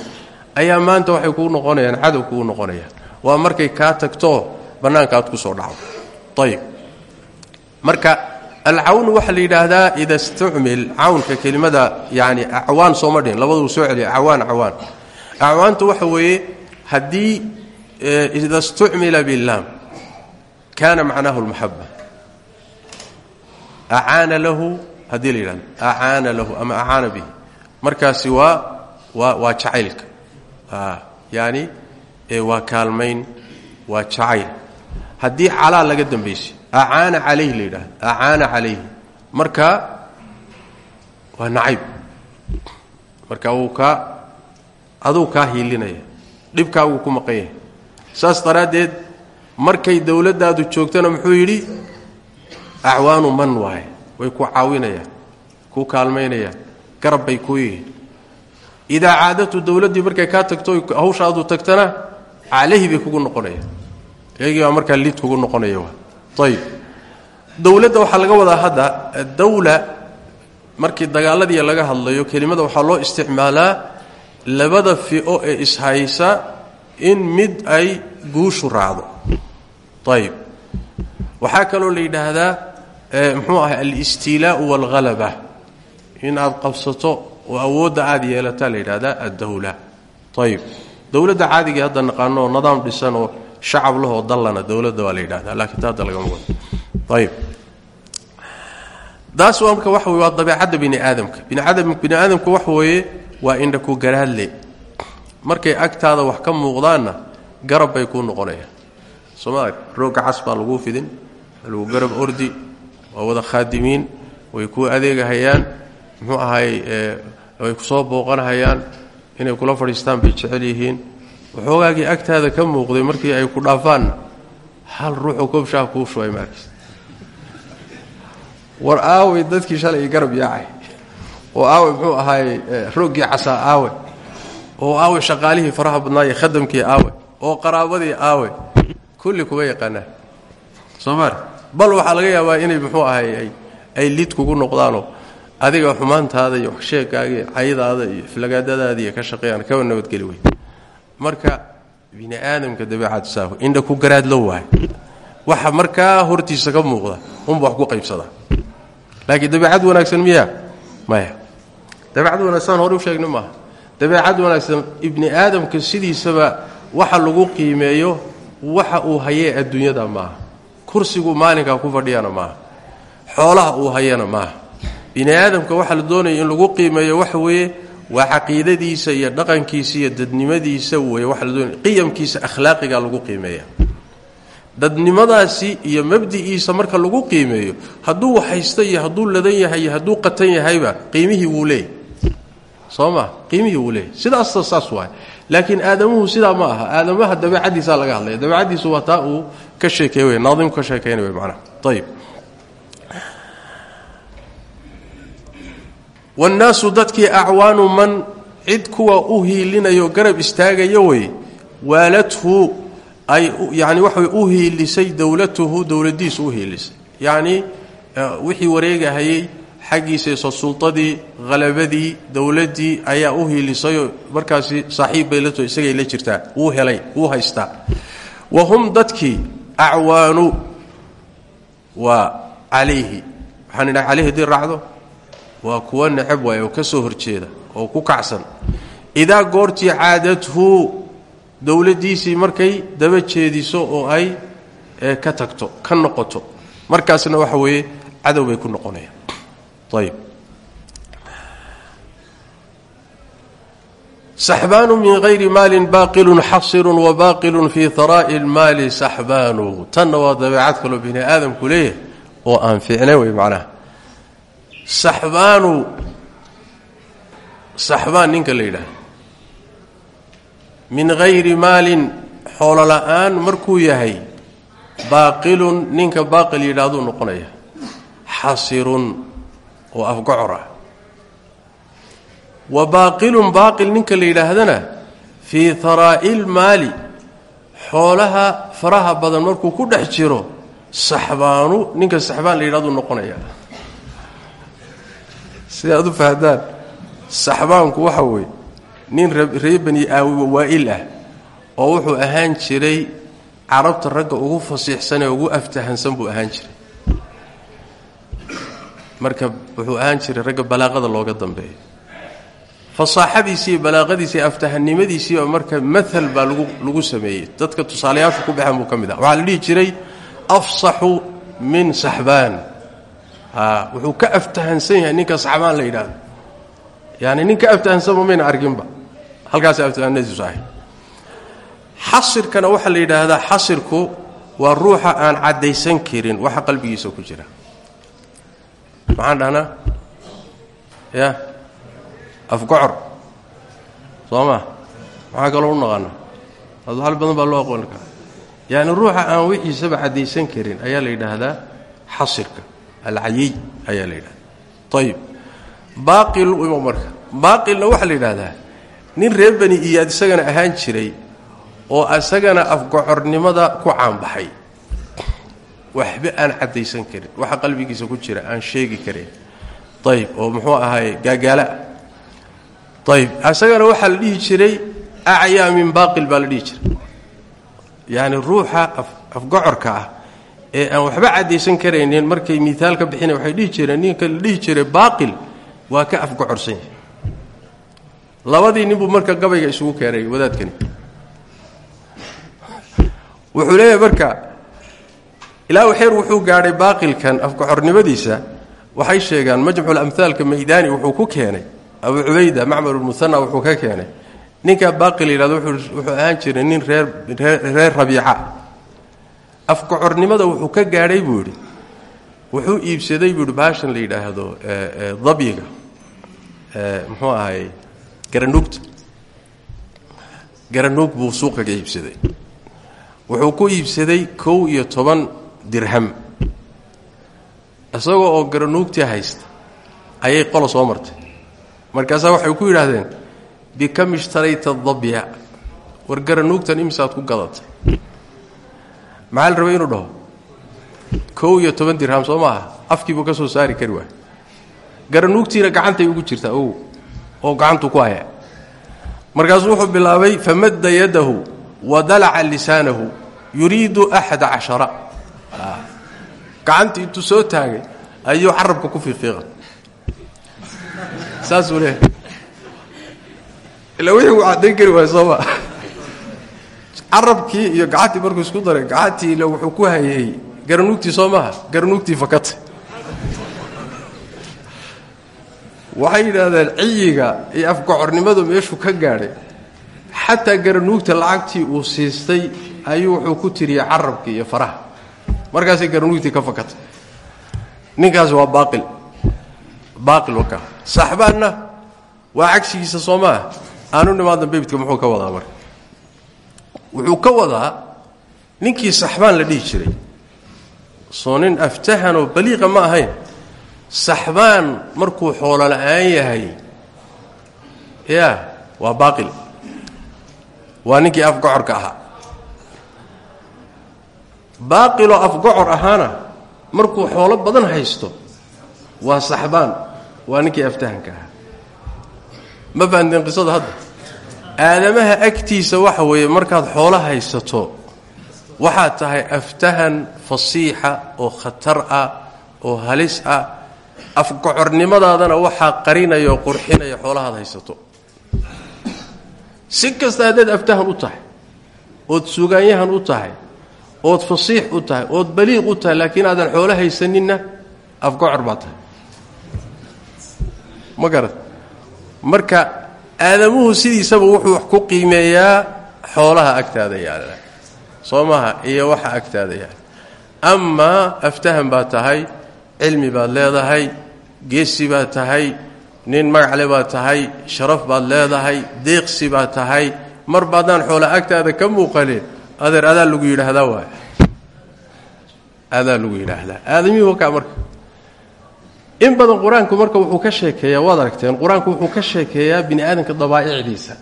ayaa maanta waxay kugu noqonayaan cadow kugu noqonayaan. Waa markay kaa tagtoo bannaanka aad ku soo dhacdo. Ayib marka alcawn waxaa la yidhaahdaa ida stucmil cawnka kelimada yani acwaan sooma dhihin. Soo celiya acwaan acwaan. Acwaanta waxa weeye haddii ida stucmila billaam kaana macnaahu lmaxaba acaana lahu haddii la yidhahdo lahu ama acaana bihi. Markaasi waa waa waa jacaylka. Yani waa kaalmayn waa jacayl haddii calaa laga dambaysay acaana calayhi la yidhahdo acaana calayhi. Marka waa nacayb. Marka wuu kaa aduu kaa hiilinaya dhibkaaguu ku maqan yahay. Saas daraaddeed markay dowladdaadu joogtana muxuu yidhi acwaanu man waaye way ku caawinayaan ku kaalmaynayaan garab bay kuu yihiin. Idaa caadatu dowladdii markay kaa tagto hawshaadu tagtana calayhi bay kugu noqonayaan iyagii baa markaa liid kugu noqonaya ayib dowladda waxaa laga wadaa hadda dawla markii dagaaladii laga hadlayo kelimada waxaa loo isticmaalaa labada fi'o ee ishaysa in mid ay guushu raacdo. Ayib waxaa kaloo la yidhaahdaa muxuu ahay alistiilaau waalhalaba in aad qabsato oo awoodda aad yeelataa la yidhahdaa addawla. Ayib dowladda caadigii hadda naqaano oo nidaam dhisan oo shacab lahoo dallana dowladda waa la yidhahdaa laakiin ta hadda lagama wado. Ayib. Taas marka waxa wey waa dabeecadda bini aadamka. Bini aadamka waxa weeye waa indha ku garaadle markay agtaada wax ka muuqdaanna garab bay kuu noqonayaan sooma roogga cas baa laguu fidin lagu garab ordi waa wada khaadimiin way kuu adeegahayaan muxuu ahay way ku soo booqanahayaan inay kula fadhiistaan bay jecel yihiin waxoogaagii agtaada ka muuqday markii ay ku dhaafaanna hal ruuxoo koobshaha kuu shubay maarkiis war aaway dadkii shalay garab yaacay. Oo aaway muxuu ahaay rooggii casaa aawe oo aaway shaqaalihii faraha badnaaye khadamkii aawe oo qaraabadii aawe kulli kuma yaqaanaan soomaali bal waxaa laga yaabaa inay muxuu ahay ay lid kugu noqdaanoo adiga xumaantaada iyo waxsheegaaga iyo iyo flagaadadaada ka shaqeeyaan kaba nabadgeli wey marka bini aadamka dabeecad saaho indha ku garaadlo waay. Waxa markaa hortiisa ka muuqda unba wax ku qaybsadaa laakiin dabeecad wanaagsan miya? Maya. Dabeecad wanaagsan hore u sheegna maaha. Dabeecad wanaagsan ibni aadamka sidiisaba waxa lagu qiimeeyo waxa uu hayee adduunyada maaha. Kursigu maalinkaa ku fadhiyana maaha. Xoolaha uu hayana maaha. Bini aadamka waxaa la doonaya in lagu qiimeeyo waxa weeye waa caqiidadiisa iyo dhaqankiisa iyo dadnimadiisa wey waxa la doonaya qiyamkiisa akhlaaqiga lagu qiimeeya. Dadnimadaasi iyo mabdi'iisa marka lagu qiimeeyo hadduu waxhaysta iyo hadduu ladan yahay iyo hadduu qatan yahayba qiimihii wuu leeyahy soo ma? Qiimihii wuu leeyahy sidaasta saas waay. Laakiin aadamuhu sidaa ma aha. Aadamaha dabeecaddiisaa laga hadlaya. Dabeecaddiisu waa taa uu ka sheekey wey naadimku ka sheekeyna wey macnaha. Ayib wannaasu dadkii acwaanu man cid kuwa u hiilinayo garab istaagaya wey waalathu ay yani waxa way u hiilisay dowlatuhu dowladiisu u hiilisay. Yacni wixii wareegahayey xaggiisa sultadii halabadii dowladdii ayaa u hiilisayoo markaasi saaxiib bay lato isagay la jirtaa. Wuu helay wuu haystaa. Wa hum dadkii acwaanu waa calayhi. Waxaan idhaha calayhi haddii raacdo waa kuwa necab waay oo ka soo horjeeda oo ku kacsan. Idaa goortii caadathu dowladdiisii markay daba jeediso oo ay ka tagto ka noqoto. Markaasna waxa weeye cadow bay ku noqonayaan. Ayib saxbaanu min hayri maalin baaqilun xasirun wabaaqilun fii haraa'i lmaali saxbaanu. Tanna waa dabeecad kaloo bini aadamku leeyahay oo aan fiicnayn wey saxbaanu saxbaan ninka la yidhaah min hayri maalin xoolo la'aan markuu yahay baaqilun ninka baaqil yidhaahduu noqonaya. Xasirun oo afgocor ah. Wa baaqilun baaqil ninka la yidhaahdana fii haraa'il maali xoolaha faraha badan markuu ku dhex jiro saxbaanu ninka saxbaan la yidhahduu noqonaya si aad u fahdaan saxbaanku waxa weeye nin ree bani waa'il ah oo wuxuu ahaan jiray carabta ragga ugu fasiixsan ee ugu aftahansan buu ahaan jiray. Marka wuxuu ahaan jiray ragga balaaqada looga dambeeyo fasaaxadiisii iyo balaaqadiisi aftahannimadiisiiba marka maal baa lagu lagu sameeyey. Dadka tusaalayaashu ku baxeen buu ka mid ah. Waxaa la dhihi jiray afsaxu min saxbaan wuxuu ka aftahansan yahay ninka saxbaan la yidhaahdo. Yani nin ka aftahansanba mayna arginba. Halkaas aftahanadiisu ahay xasirkana waxaa la yidhaahdaa xasirku waa ruuxa aan caddaysan karin waxa qalbigiisa ku jira. Maxaan dhahnaa? Ya? Afgocor soo ma? Maxaa kaloo u naqaana badan baa loo aqooni yaani ruuxa aan wixiisaba caddaysan karin ayaa la yidhaahdaa xasirka alcayiy ayaa la yidhahda ayib baaqil ima marka. Baaqilna waxaa la yidhaahdaa nin reer bani iyaad isagana ahaan jiray oo isagana afgocornimada ku caanbaxay. Waxba aan caddaysan karin. Waxa qalbigiisa ku jira aan sheegi karin. Ayib oo muxuu ahaay gaagaalaah ayib isagana waxaa la dhihi jiray acyaa min baaqil baa la dhihi jiray. Yacni ruuxa afgocorka ah ee aan waxba caddaysan karaynin markay miaal ka bixina waxay dhihi jireen ninka la dhihi jiray baaqil waa ka afgocorsan yahay. Labadii ninbuu marka gabayga isugu keenay wadaadkani. Wuxuu leeyahay marka ilaa xeer wuxuu gaadhay baaqilkan afgocornimadiisa waxay sheegaan majmucul amhaalka maydaani wuxuu ku keenay abu cubayda macmar lmuhana wuxuu ka keenay. Ninka baaqil yidhahdo wuxuu ahaan jiray nin reer reer rabiica afgocornimada wuxuu ka gaadhay buu yidhi wuxuu iibsaday buu yidhi baashan la yidhaahdo dabyiga. Muxuu ahay garanuugta. Garanuug buu suuqa ka iibsaday. Wuxuu ku iibsaday kow iyo toban dirham. Isagoo oo garanuugtii haysta ayay qola soo martay. Markaasaa waxay ku yidhaahdeen bikam ishtarayta dabya. War garanuugtan imisaad ku gadatay maxaa la rabay inuu dhaho? Kow iyo toban dirham soo maaha. Afkiibuu ka soo saari kari waay. Garanuugtiina gacantay ugu jirtaa ow oo gacantuu ku hayaa markaasuu wuxuu bilaabay famadda yadahu wa dalaca lisaanahu yuriidu axada cashara. Gacantii intuu soo taagay ayuu carabka ku fiiqiiqa saasuu leehay ila wixii kari waaya sooma carabkii iyo gacantii markuu isku daray gacantii ila wuxuu ku hayay garanuugtii soo maaha garanuugtii fakatay. Waxay yidhaahdeen ciyiga iyo afgocornimadu meeshuu ka gaadhay xataa garanuugta lacagtii uu siistay ayuu wuxuu ku tiriyey carabkii iyo faraha. Markaasay garanuugtii ka fakatay. Ninkaasi waa baaqil. Baaqil wakaa saxbaanna waa cagsigiisa soo aanu nimaadna bebidka muxuu ka wadaa marka wuxuu ka wadaa ninkii saxbaan la dhihi jiray. Soo nin aftahanoo baliiqa ma ahayn saxbaan markuu xoolo la'aan yahay ya waa baaqil. Waa ninkii afgocorka ahaa. Baaqiloo afgocor ahaana markuu xoolo badan haysto waa saxbaan waa ninkii aftahanka ahaa. Ma fahanteen qisada hadda aadamaha agtiisa waxa weeye markaad xoolo haysato waxaad tahay aftahan fasiixa oo khatar ah oo halis ah. Afgocornimadaadana waxaa qarinaya oo qurxinaya xoolahaad haysato. Si kasta haddaad aftahan u tahay ood sugaanyahan u tahay ood fasiix u tahay ood baliiq u tahay laakiin aadan xoolo haysaninna afgocor baa tahay. Ma marka aadamuhu sidiisaba wuxuu wax ku qiimeeyaa xoolaha agtaada yaalla soo maha iyo waxa agtaada yaalla amaa aftahan baad tahay cilmi baad leedahay geesi baad tahay nin magacle baad tahay sharaf baad leedahay deeqsi baad tahay mar baadaan xoola agtaada ka muuqanin adeer adaa lagu yidhaahdaa waay. Adaa lagu yidhaahdaa. Aadamihii wakaa marka in badan qur'aanku marka wuxuu ka sheekeeyaa waad aragteen qur'aanku wuxuu ka sheekeeyaa bini aadamka dabaa'icdiisa.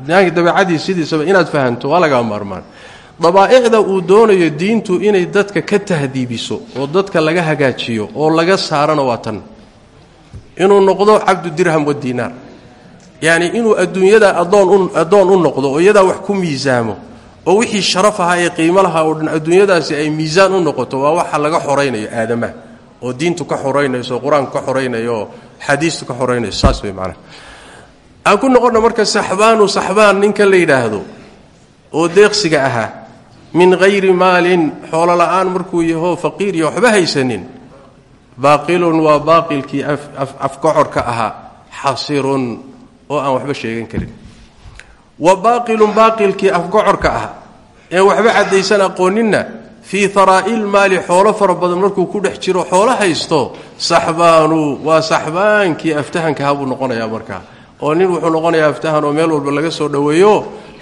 Bini aadamka dabeicadiisa sidiisaba inaad fahanto waa lagaa maarmaan. Dabaa'icda uu doonayo diintu inay dadka ka tahdiibiso oo dadka laga hagaajiyo oo laga saarana waa tan. Inuu noqdo cabdu dirham wadiinaar yacni inuu adduunyada adoon addoon u noqdo oo iyadaa wax ku miisaamo oo wixii sharaf ahaa ee qiimo lahaa oo dhan adduunyadaasi ay miisaan u noqoto waa waxa laga xoraynayo aadamaha oo diintu ka xoraynayso oo qur'aanku ka xoraynayo oo ka xoraynayso saas way macnaha. Aan ku noqonna marka saxbaanu saxbaan ninka la yidhaahdo oo deeqsiga ahaa min hayri maalin xoolo la'aan markuu yaho faqiir iyo waxba haysanin baaqilun waa baaqilkii afgocorka ahaa xasirun oo aan waxba sheegan karin. Wa baaqilun baaqilkii afgocorka ahaa een waxba caddaysan aqooninna fii haraa'il maali xoolo fara badan markuu ku dhex jiro xoolo haysto saxbaanu waa saxbaankii aftahankaha buu noqonayaa markaa. Oo nin wuxuu noqonayaa aftahan oo meel walba laga soo dhoweeyo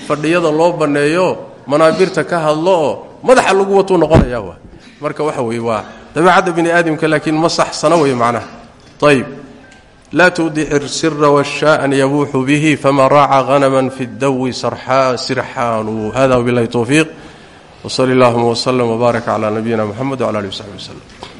fadhiyada loo banneeyo manaabirta ka hadlo oo madaxa lagu watuu noqonayaa wa marka waxa weeye waa dabeicadda bini aadamka laakiin ma saxsana wey macnaha ayb laa tuwdixir sira washaaan yabuuxu bihi faman raaca hanama fi dawi sirxaanu. Hada wbilahi towfiiq wsali allahuma wslm wbaarak cala nabiyina mxamed wcala alih wsaxbi wslem